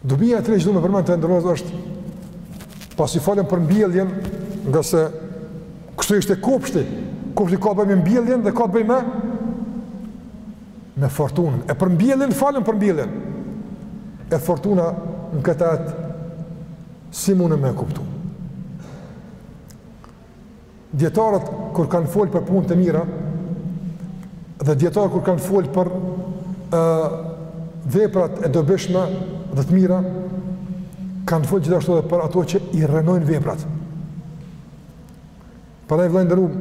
Speaker 1: Dobia e tretë që du me përmend të nderuar është pasi folëm për mbjelljen ngase kështu ishte kopshti kopshti ka të bëjë me mbjelljen dhe ka të bëjë me fortunën e për mbjelljen folëm për mbjelljen e fortuna në këtë ajet si mun me e kuptu Dijetarët kur kanë fol për punët e mira dhe dijetarët kur kanë fol për ë veprat e dobishme dhe të mira kanë fol gjithashtu edhe për ato që i rrenojnë veprat. Prandaj vëlla i nderum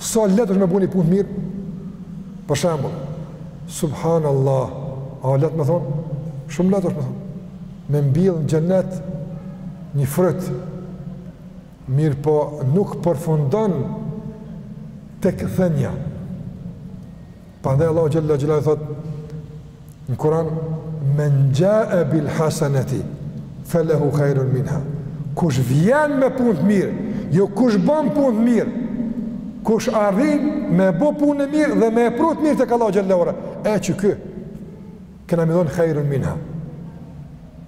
Speaker 1: sa lehtë është me bo ni punë të mirë për shembull subhanallah a lehtë me thonë shumë lehtë është me thonë me mbjellë në xhennet një fryt Mirëpo nuk përfundon tek thënia. Prandaj Allahu xhel-le xhelaluhu thotë në Kur'an men jaa bil hasanati falahu khairun minha. Kush vjen me punë të mirë, jo kush bën punë të mirë. Kush arrin me bë punë të mirë dhe me e pru të mirë tek Allahu xhel-le ue ala. E çu ky. Kena me i dhonë khairun minha.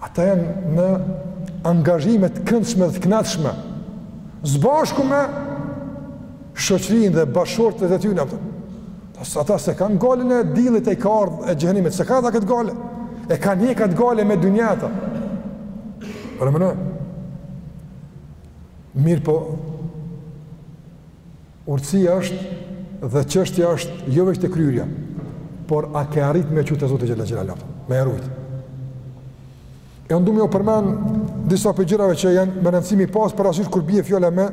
Speaker 1: Ata janë në angazhime të këndshme dhe të kënaqshme, së bashku me shoqërinë dhe bashkëshortët e tyre apo. Ata s'e kanë gajlen e dillit e ka ardhur e xhehenemit, s'e kanë ata këtë gajle, e kanë hjek atë gajle në dynja ata. Paramenoje, mirëpo Urtësia është dhe çështja është jo veç te kryerja, por a ke arrit me e çu te Zoti xhel-le xhelaluhu, apo, me e rujt. E unë du me ju përmen disa prej gjërave që janë me rëndësi me i pas parasysh kur bje fjala me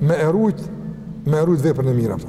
Speaker 1: me e rujt, me e rujt veprën e mirë. Apo.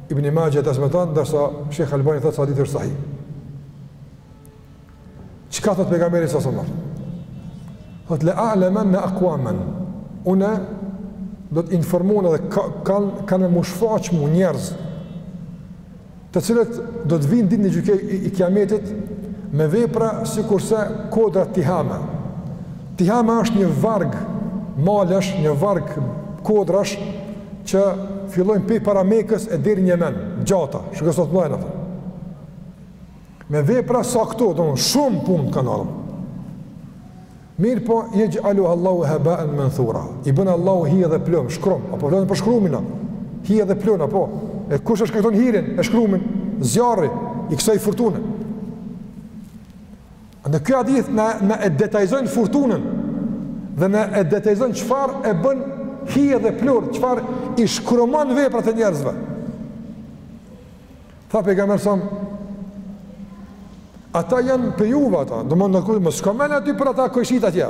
Speaker 1: Ibn Majah e transmeton ndërsa Sheikh Albani thotë se hadithi është sahih. Çka thotë pejgamberi salallahu alejhi ve selem? Thotë la a'lamanna aqwaman. Unë do të informon edhe kanë kanë me u shfaq mu njerëz të cilët do të vinë ditën e gjyki e kiametit me vepra sikurse kodra tihame. Tihama është një varg malesh, një varg kodrash që fillojnë pej para Mekës e deri në Jemen, gjata, shikoj sot mojën atë. Me vepra sa këto, domethënë shumë punë kanë ardhur. Mirëpo, jexh'aluha Allahu hebaen menthura. I bën Allahu hi edhe pluhun, shkrum, apo vlenë për shkrumin, hi edhe pluhun, apo. E kush e shkakton hirin e shkrumin, zjarri i kësaj furtune. Në kjo hadith na e detajzojnë furtunën dhe na e detajzon çfarë e bën hi dhe pluhur, çfarë i shkrumon veprat e njerëzve. Tha pejgamberi alejhi selam, ata janë pej juve ata, domethënë mos t'shkon menja aty për ata këshit atje.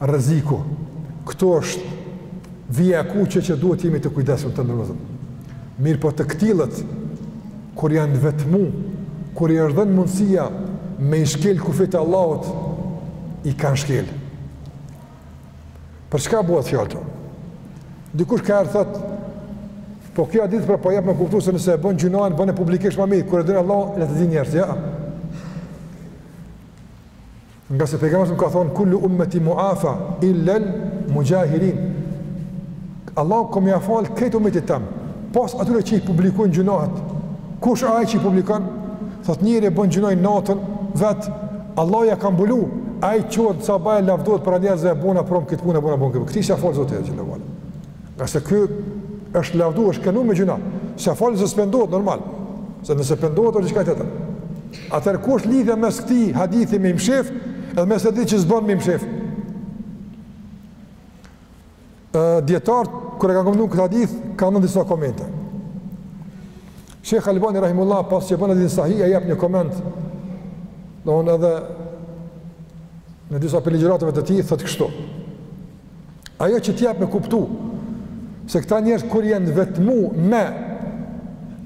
Speaker 1: Rreziku, këtu është vija e kuqe që duhet të jemi të kujdesshëm të ndershëm. Mirëpo të këtillët kur janë vetmu, kur i është dhënë mundësia me i shkel kufit e Allahut, i kanë shkel. Për çka bëhet fjalë këtu? Dikush ka herë thotë, po kjo hadith pra po jap me kuptu se nëse e bën gjunahin, bëne publikisht më mirë, kur e din Allahu, le ta dinë njerëzit, ja. Ngase pejgamberi ka thonë kullu ummeti muafa illa al muxhahirin. Allahu ka me ia fal këtë umetit tem, pos atyre që i publikojnë gjunat. Kush ai që i publikon? Thot njëri e bën gjunahin natën vet, Allahu ja ka mbulu, ai çohet sabah e lavdohet para njerëzve e bona prom këtë punë bona bon këtë. Këtij s'ia fal Zoti xhele ve ala. Ngase ky është lavdu, është krenu me gjunah. S'ia fal se s'pendohet normal. Se nëse pendohet është diçka tjetër. Atëherë ku është lidhja mes këtij hadithi me imshef edhe mes atij që s'bën me imshef? Dijetarët kur e kanë komentuar këtë hadith kanë dhënë disa komente. Shejh Albani rahimullah pasi që e bën hadithin sahih ai jep një koment. Domethënë edhe në disa pej ligjëratave të tij thotë kështu. Ajo që të jap me kuptu se këta njerëz kur janë vetmu me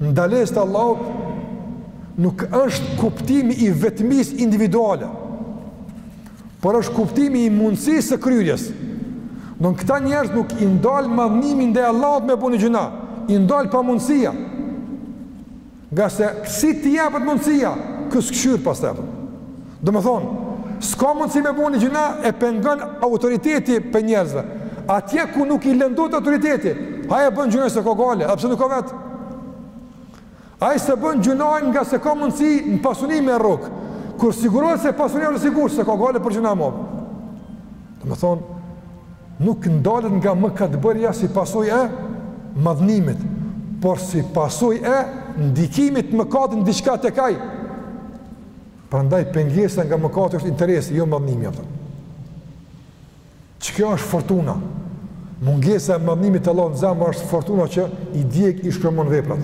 Speaker 1: ndalesë të Allahut nuk është kuptimi i vetmisë individuale, por është kuptimi i mundësisë së kryerjes. Domethënë këta njerëz nuk i ndal madhnimi ndaj Allahut me bo një gjunah, i ndal pamundësia. Ngase si t'i jepet mundësia, ky s'kqyr pastaj. Domethënë, s'ka mundësi me bo një gjunah e pengon autoriteti para njerëzve. Atje ku nuk i lëndohet autoriteti, ai e bën gjunahin s'e ka gajle, a pse nuk ka vetë. Ai s'e bën gjunahin ngase ka mundësi në pasuni me rrokë, kur sigurohet se pasunia e sigurt, s'e ka gajle për gjunah mo. Domethënë, Nuk ndalet nga mëkatbërja si pasojë e madhnimit, por si pasojë e ndikimit të mëkatit në diçka tek ai. Prandaj pengesa nga mëkati është interesi, jo madhnimi apo. Çka është fortuna? Mungesa e madhnimit të Allahut në zemër është fortuna që i djeg i shkrumon veprat.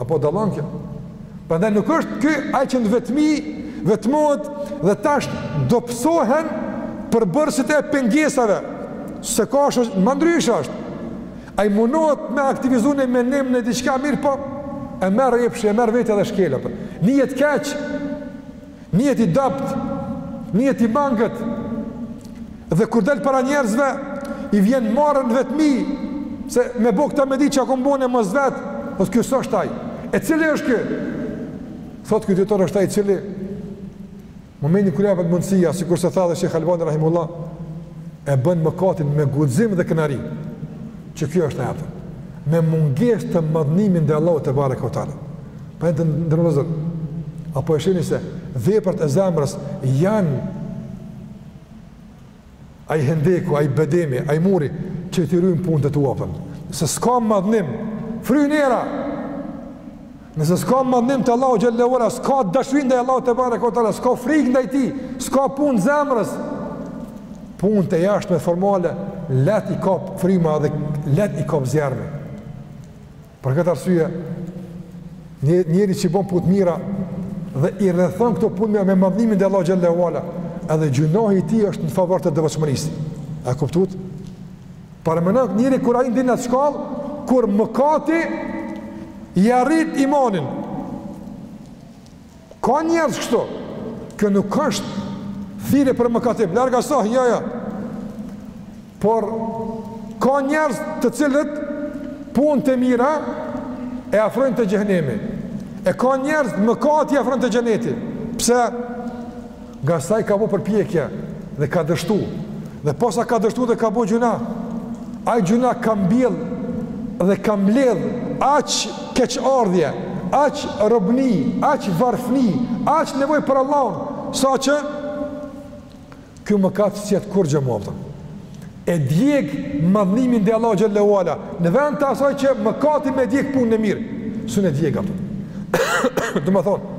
Speaker 1: Apo dallon kjo? Prandaj nuk është ky ai që në vetmi vetmohet dhe tash do thuhen përbërësit e pengesave, se ka ma ndryshe është. Ai munohet me aktivizu me nimu n'diçka mirë, po e merr epshi, e merr vetja dhe shkelet. Nijet i keq, Nijet i dobët, nijet i mangët, dhe kur del para njerëzve, i vjen marrë në vetmi, se me bo këta me di që e kom bon e mos vet, po ky s'është ai. E cili është ky? Thotë ky dijetar është ai i cili, momentin kur i japet mundësia, sikurse tha dhe Shejh Albani rahimehullah, e bën mëkatin me guxim dhe krenari. Që kjo është ajo. Me mungesë të madhnimit ndaj Allahut tebareke ue teala. Pra të nderuar, apo e shihni se veprat e zemrës janë ai hendeku, ai bedemi, ai muri që t'i rujnë punët e tua, apo. Nëse s'ka madhnim, fryn era! Nëse s'ka madhnim të Allahut xhele ue ala, s'ka dashni ndaj Allahut tebareke ue teala, s'ka frikë ndaj tij, s'ka punë zemrës, punët e jashtme formale, lehtë i kap fryma dhe lehtë i kap zjarmi. Për këtë arsye, një njeri që bën punë të mira dhe i rrethon këto punë me madhnimin e Allahut xhele ue ala, edhe gjynahi i tij është në favor të devotshmërisë. A kuptuat? Paramenoni njeri kur arrin n'atë shkallë, kur mëkati ia rrit imanin. Ka njerëz kështu. Kjo nuk është thirrje për mëkatim, larg asaj, jo, jo. Por ka njerëz të cilët punët e mira e afrojnë te xhehnemi. E ka njerëz mëkati e afron te xheneti. Pse? Ngase ai ka bo përpjekje dhe ka dështu, dhe pasi ka dështu dhe ka bo gjynah, ai gjynah ka mbjell dhe ka mbledh aq keqardhje, aq robni, aq varfni, aq nevojë për Allahun, saqë ky mëkat s'jet kurrgja, kuptoni. E djeg madhnimi ndaj Allahut xhele ue ala, në vend të asaj që mëkati me djeg punën e mirë, s'un e djeg, apo. Domethonë,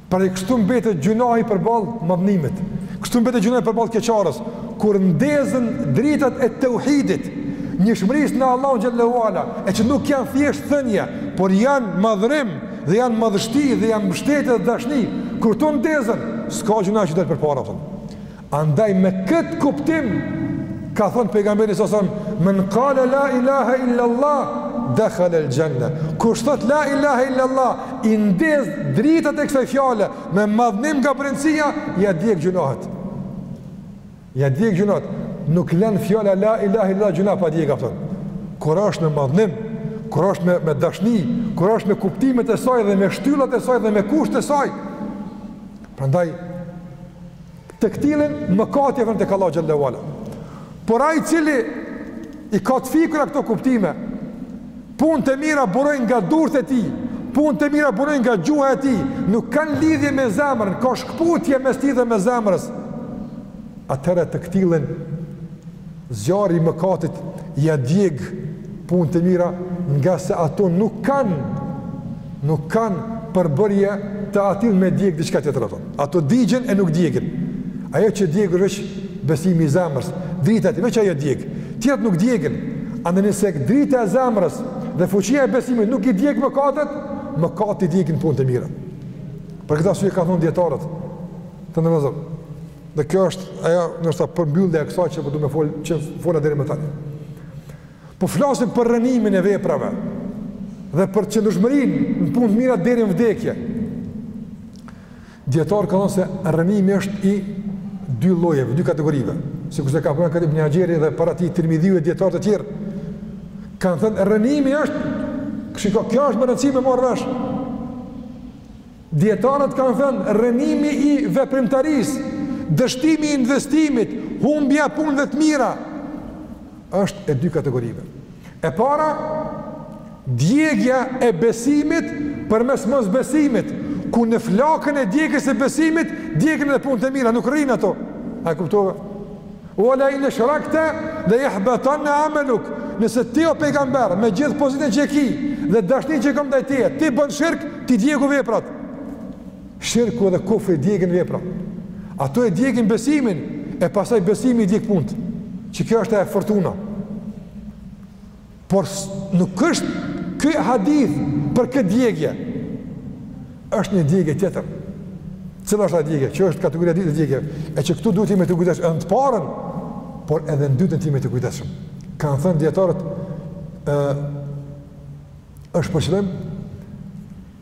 Speaker 1: Pra kështu mbetet gjynahi përballë madhnimit, kështu mbetet gjynahi përballë keqardhjes, kur ndezen dritat e teuhidit, njëshmërisë në Allahun xhele ue ala, e që nuk janë thjesht thënie, por janë madhërim, dhe janë madhështi, dhe janë mbështetje dhe dashni, kur kto ndezen, s'ka gjynah që del përpara, kupton. Andaj me këtë kuptim ka thënë pejgamberi s.a.s. men qala la ilaha illa allah dakhala al janna kush thot la ilaha illa allah i ndez dritat e kësaj fjale me madhnim nga brendësia ia djeg gjunahet ia djeg gjunahet nuk lën fjala la ilaha illa allah gjunah pa djeg ato kur është me madhnim kur është me me dashni kur është me kuptimet e saj dhe me shtyllat e saj dhe me kushtet e saj prandaj Të këtillin mëkati e vën tek Allahu xhelle ue ala. Por ai i cili i ka të fikura këto kuptime, punë të mira burojnë nga duart e tij, punë të mira burojnë nga gjuha e tij, nuk kanë lidhje me zemrën, ka shkëputje mes tij dhe mes zemrës. Atëherë të këtillin Zjarri i mëkatit ia djeg punët e mira, ngase ato nuk kanë nuk kanë përbërje të atillë me djeg diçka tjetër ato. Ato digjen e nuk djegin. Ajo që djeg është besimi i zemrës, drita e tij veç ajo djeg. Tjerat nuk djegin. Andaj nëse drita e zemrës dhe fuqia e besimit nuk i djeg mëkatet, mëkatet i djegin punët e mira. Për këtë arsye kanë thënë dietarët, të nderuar. Dhe kjo është ajo, ndoshta përmbyllja e kësaj që po du po me folë, që fola deri më tani. Po flasim për rrënimin e veprave dhe për qëndrueshmërinë në punë të mira deri në vdekje. Dijetarët kanë thonë se rrënimi është i dy llojeve, dy kategorive. Sikurse e ka thënë këtë Ibn Haxheri dhe para tij Tirmidhiu e dijetarë të tjerë. Kanë thënë rrënimi është, shiko kjo është me rëndësi me marrë vesh. Dijetarët kanë thënë, rrënimi i veprimtarisë, dështimi i investimit, humbja e punëve të mira, është e dy kategorive. E para, djegia e besimit përmes mosbesimit, ku në flakën e djegies së besimit, digjen edhe punët e mira, nuk rrinë ato. A e kuptove? Ue la in eshrakte le jahbetanne ameluk, nëse ti o pejgamber me gjithë pozitën që e ki dhe dashninë që e kom ndaj teje, ti bën shirk, t'i djeg veprat. Shirku dhe kufri i djegin veprat. Ato e djegin besimin, e pasaj besimi i djeg punt. Që kjo është e vërteta. Por nuk është ky hadith për këtë djegie. Është një djegie tjetër. Cila është ajo djegie? Kjo është kategoria e dytë e djegieve. E që këtu duhet të jemi të kujdesshëm edhe në të parën, por edhe në dytën të jemi të kujdesshëm. Kan thënë dietarët ë është për qëllim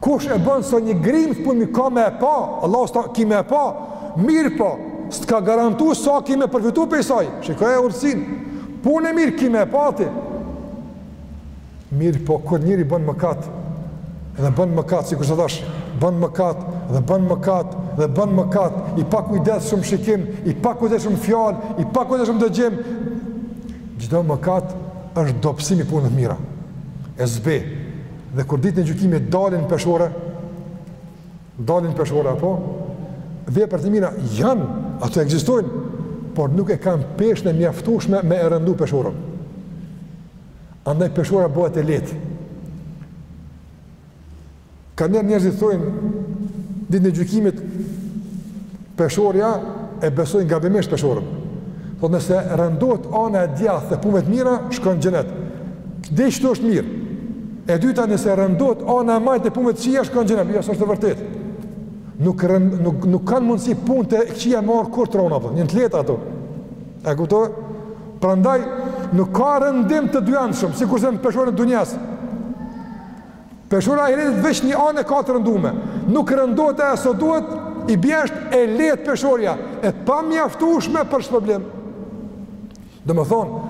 Speaker 1: Kush e bën sa një grimë punë ka me e pa, Allahu tha ki me e pa, mirëpo s'të ka garantu sa ki me përfitu prej saj, shikoje urtësinë, punën e mirë ki me e pa ti. Mirëpo, kur njeri bën mëkat, edhe bën mëkat, sikur të thashë, bën mëkat, dhe bën mëkat, dhe bën mëkat, i pakujdesshëm në shikim, i pakujdesshëm në fjalë, i pakujdesshëm në dëgjim, çdo mëkat është dobësim i punëve të mira, e zbeh, Dhe kur ditën e gjykimit dalin peshore, dalin peshore apo veprat e mira janë, ato ekzistojnë, por nuk e kanë peshën e mjaftueshme me e rëndu peshorën. Andaj peshora bëhet e lehtë. Kanjëherë njerëzit thojnë ditën e gjykimit Peshorja e besojnë gabimisht peshorën. Thotë nëse rëndohet ana e djathtë e punëve të mira, shkon në xhenet. Deri këtu është mirë. E dyta nëse rëndohet ana e majtë e punëve të këqija shkon në xhenem, jo s'është e vërtetë. Nuk rënd, nuk nuk kanë mundësi punët e këqija me ardh kurrë t'rona ato, janë të lehta ato. A kupton? Prandaj nuk ka rëndim të dyanshëm, sikurse në peshorën e dunjasë. Peshora e Ahiretit veç një anë e ka të rëndume, nuk rëndohet ajo sa duhet, i bjen është e lehtë peshorja, e pamjaftushme për shpërblim. Domethonë,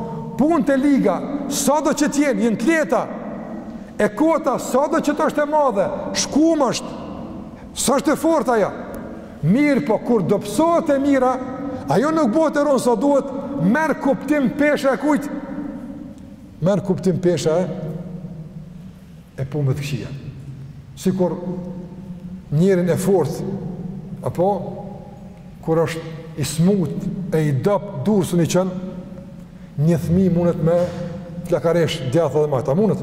Speaker 1: punët e liga, sado që t'jenë, janë të lehta, e kota, sado që të është e madhe, shkumë është, s'është e fortë ajo, mirëpo kur dobësohet e mira, ajo nuk bëhet e ronë sa duhet, merr kuptim pesha e kujt, Merr kuptim pesha e e punëve të këqija. Sikur njerin e fortë apo kur është i smutë e i dobët dursun i qën një thmi mundet me flakaresh djathtas edhe majtas mundet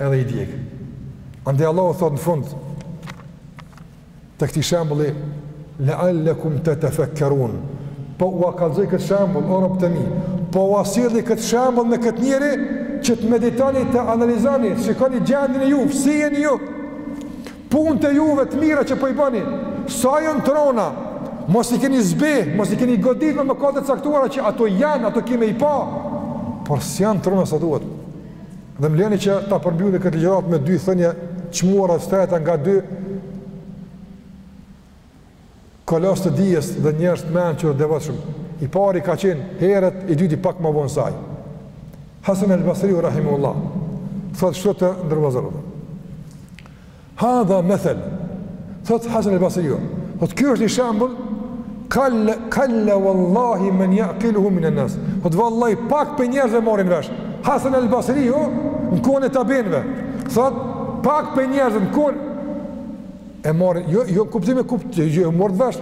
Speaker 1: edhe i djeg. Andaj Allahu thot në fund të këtij shembulli la'allakum tatafakkarun. Po ua kallzoj këtë shembull o rob të mi. Po ua sjelli këtë shembull me këtë njeri që të meditoni të analizoni, t'shikoni gjendjen e juj, si jeni ju. Punët e juve të mira që po i bëni, sa janë të rëna, mos i keni zbeh, mos i keni godit me mëkate të caktuara që ato janë, ato ki me i pa, por s'janë të rëna sa duhet. Dhe më leni që ta përmbyll këtë ligjëratë me dy thënie t'çmuara të shtrejta nga dy Kolosë të dijes dhe njerëz të mençur dhe devotshëm. I pari ka qenë herët, i dyti pak më vonë se ai. Hasan al-Basri rahimullah. Thot kështu të nderuar vëllezër. Hadha methel. Thot Hasan al-Basri. Thot ky është një shembull kalle, kalle wallahi men yaqilhu min an-nas. Thot vallahi pak prej njerëzve e marrin vesh. Hasan al-Basri në kohën e tabiinëve. Thot pak prej njerëzve në kohën e marrin, jo, jo kuptim e kuptim, jo, jo e marrin vesh,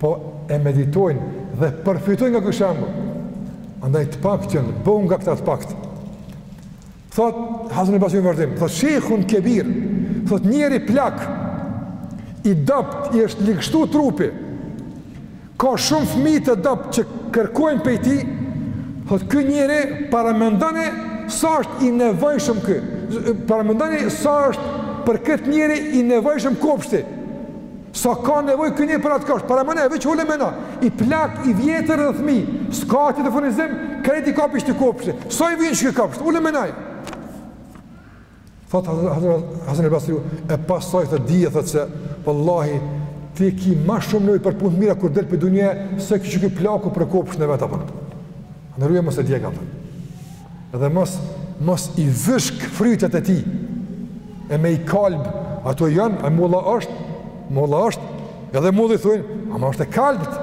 Speaker 1: po e meditojnë dhe përfitojnë nga ky shembull. Andaj të paktë janë, bëhu nga këta të paktë. Thot, Hasan al-Basri në vazhdim, thot, shekhun kebir, thot, njeri plak, i dobët, i është ligështu trupi, Ka shumë fëmijë të dobët që kërkojnë prej tij, thotë ky njeri, paramendoni sa është i nevojshëm ky. Paramendoni sa është për këtë njeri i nevojshëm kopshti. Sa ka nevojë ky njeri për atë kopsht? Paramendo, veç ulu e mendo. I plak, i vjetër dhe fëmijë. S'ka tjetër furnizim, krejt i ka prej atij kopshti. Sa i vyen qiky kopsht? Ulu e mendo. Thot Hasan el-Basriu, e pasaj thot dije, thot se, Wallahi, ti ki ma shumë nevojë për punë të mira kur del prej dunjaje, se ky qiky plaku për kopshtin e vet, thot. Prandaj ruje mos e djeg, thot. Edhe mos, mos i vyshk frytet e tij, e me i kalbë, ato janë, e molla është, molla është, edhe mollë i thujn, ama është e kalbët,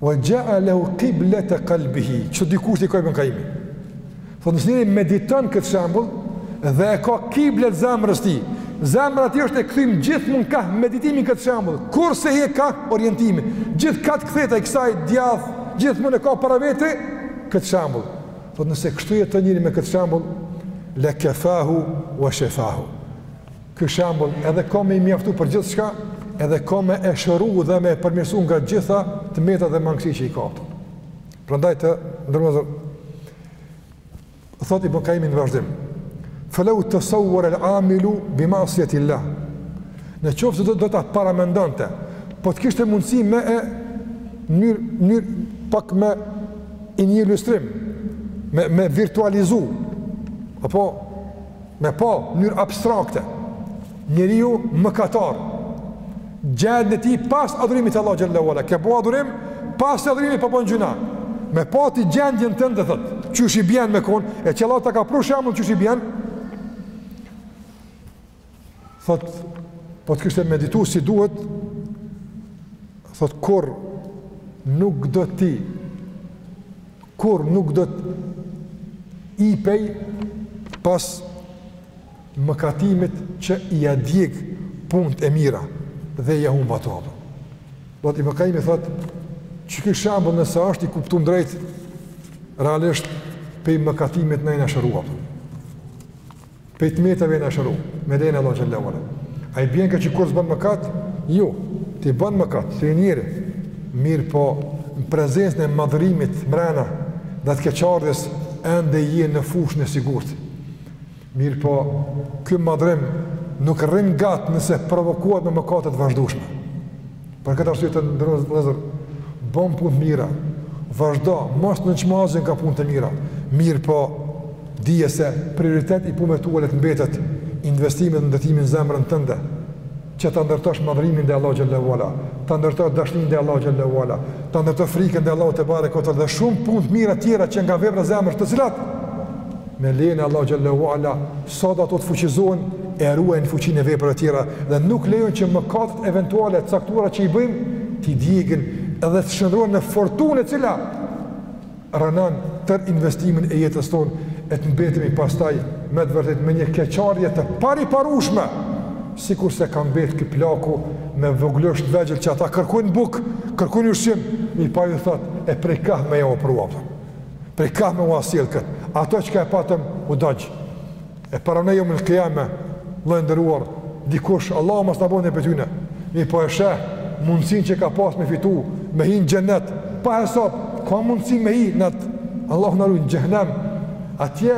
Speaker 1: Wa ja'alahu qiblata qalbihi, kështu diku e ka Ibn Kaimi. Thot nëse njeri mediton këtë shembull dhe e ka kible të zemrës tij, zemra e tij është e kthyme gjithmonë kah meditimi në këtë shembull. Kurse e ka orientimin, gjithë kah të kthehet ai kësaj djath, gjithmonë e ka para vete këtë shembull. Thot nëse kështu jeton njeri me këtë shembull, la kafahu wa shafahu. Ky shembull edhe ka me i mjaftu për gjithçka, edhe ka me e shëru dhe me e përmirësu nga të gjitha të metat dhe mangësi që i ka ato. Prandaj të nderuar vëllezër, thot Ibn Kaimi në vazhdim, fe leu tesauar el amilu bi masijetil-lah, në qofë se do, do ta paramendonte, po të kishte mundësi me e nxjerrë, nxjerrë, pak me një ilustrim, me, me virtualizu, apo, me pa në mënyrë abstrakte, njeriu mëkatar, gjendjen e tij pas adhurimit të Allahut xhel-le ue ala, ke bo adhurim, pas adhurimit po bon gjyna, me pa ti gjendjen tënde, thot, qysh i bjen me kon, e që Allahu ta ka pru shembull, qysh i bjen, thot, po ta kishte meditu si duhet, thot, kur nuk do ti Kurrë nuk do të jepej pas mëkatimit që ia djeg punët e mira dhe ia humb ato apo. Do t'ju kisha thënë që ky shembull nëse është i kuptuar drejt realisht prej mëkatimit na shëron. Prej t'metave na shëron, me lejen e Allahut xhelle ue ala. A i vjen keq kur bën mëkat? Jo, ti bon mëkat, ti je njeri. Mirëpo, në prezencën e madhërimit mrena dhe të keqardhjes ende je në fushën e sigurt. Mirëpo, ky madhërim nuk rrin gat nëse provokohet me mëkate të vazhdueshme. Për këtë arsye të nderuar vëllezër, bon punë të mira, vazhdo, mos nënçmo asnjë nga punët e mira, mirëpo, dije se prioritet i punëve tua le të mbetet investimet në ndërtimin zemrën tënde, që ta ndërtosh madhërimin ndaj Allahut xhelle ue ala, ta ndërtosh dashninë ndaj Allahut xhelle ue ala, ta ndërtosh frikën ndaj Allahut tebareke dhe shumë punë të mira tjera që janë vepra zemrës të cilat, me lejen e Allahut xhelle ue ala, Sado ato të fuqizohen, e ruajnë fuqinë e veprave të tjera dhe nuk lejojnë që mëkatet eventuale të caktuara që i bëjmë t'i djegin dhe të shndërrohen në furtunë e cila rrënon tërë investimin e jetës tonë e të mbetemi pastaj me të vërtetë me një keqardhje të pariparueshme, sikurse ka mbetë ky plaku me vogëlushë të vegjël që ata kërkojnë bukë, kërkojnë ushqim, mirëpo ai ju thotë e prej kah me jau pru. Prej kah me ua sjell kët? Ato çka e patëm u dogj. E paramendo në jeumul kijame, vëlla i nderuar, dikush Allahu mos na bëftë prej tyne. Mirëpo e sheh mundsinë që ka pas me fitu, me hi n'xhenet, pa hesab, ka mundsi me hi n'atë. Allahu na ruajt, n'xhehenem. Atje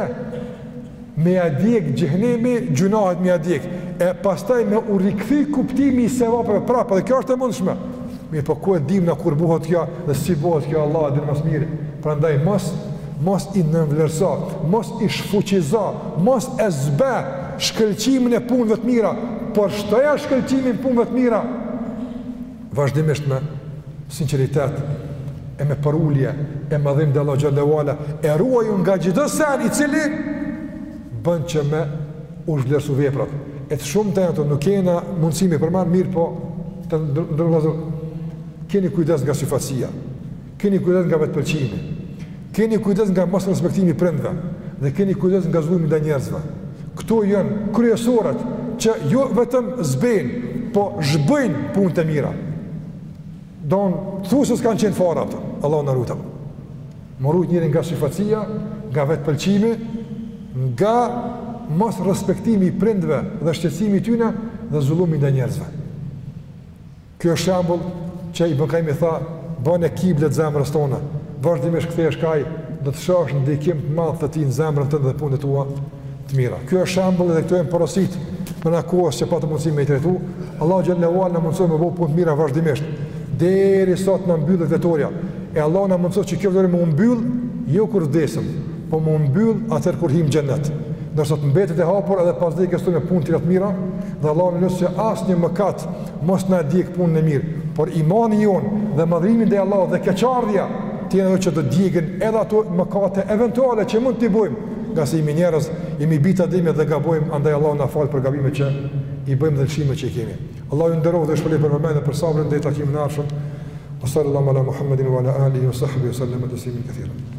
Speaker 1: me ia djeg xhehenemi gjynahet me ia djeg e pastaj me u rikthy kuptimi i sevapeve prapë dhe kjo është e mundshme mirëpo ku e dim na kur bëhet kjo dhe si bëhet kjo Allahu e din më së miri prandaj mos mos i nënvlerëso mos i shfuqizo mos e zbeh shkëlqimin e punëve të mira por shtoja shkëlqimin punëve të mira vazhdimisht me sinqeritet e me përulje e madhërim ndaj Allahut xhelle ue ala e ruaju nga çdo send i cili bën që me u zhvlerësu veprat e të shumta janë nuk kena mundësi me i përmend mirëpo të nderuar vëllezër keni kujdes nga syfaqësia Keni kujdes nga vetëpëlqimi. Keni kujdes nga mosrespektimi i prindve dhe keni kujdes nga zullumi ndaj njerëzve. Këto janë kryesoret që jo vetëm zbehin, po zhbëjnë punët e mira. Do t'thush se s'kan qenë fare ato. Allahu na ruajt. M'u rujt njeri nga syfaqësia, nga vetëpëlqimi, nga mosrespektimi i prindve dhe shqetësimi i tyne dhe zullumi ndaj njerëzve. Ky është shembull që Ibn Kajimi tha, Bone kible t'zemrës tonde, vazhdimisht kthehesh kah ai, do të shohsh ndikim të madh të tij në zemrën tënde dhe punët tua të mira. Ky është shembull edhe këto janë porositë për nga koha që patë mundësi me i trajtu. Allahu xhallahu ala na mundësoftë me bo punë të mira vazhdimisht deri sa t'na mbyllet fletorja. E Allahu na mundësoftë që kjo fletore me u mbyll jo kur vdesim, po me u mbyll atëherë kur him xhennet. Ndërsa të mbetet e hapur edhe pas vdekjes tonë me punë të mira dhe Allahun e lusim që asnjë mëkat Mos na djegë punën e mirë, por imani jonë dhe madhërimi ndaj Allahut dhe keqardhja të jenë ajo që do të djegin edhe ato mëkate eventuale që mund t'i bëjmë, ngase jemi njerëz, jemi bijtë të Ademit dhe gabojmë, andaj Allahu na faltë për gabimet që i bëjmë dhe lëshimet që i kemi. Allahu ju nderoftë dhe ju shpërbleftë për vëmendjen për sabrin deri n'takimin e ardhshëm. Wa sallallahu ala Muhammedin wa ala alihi wa sahbihi wa sallam taslimin kathiran.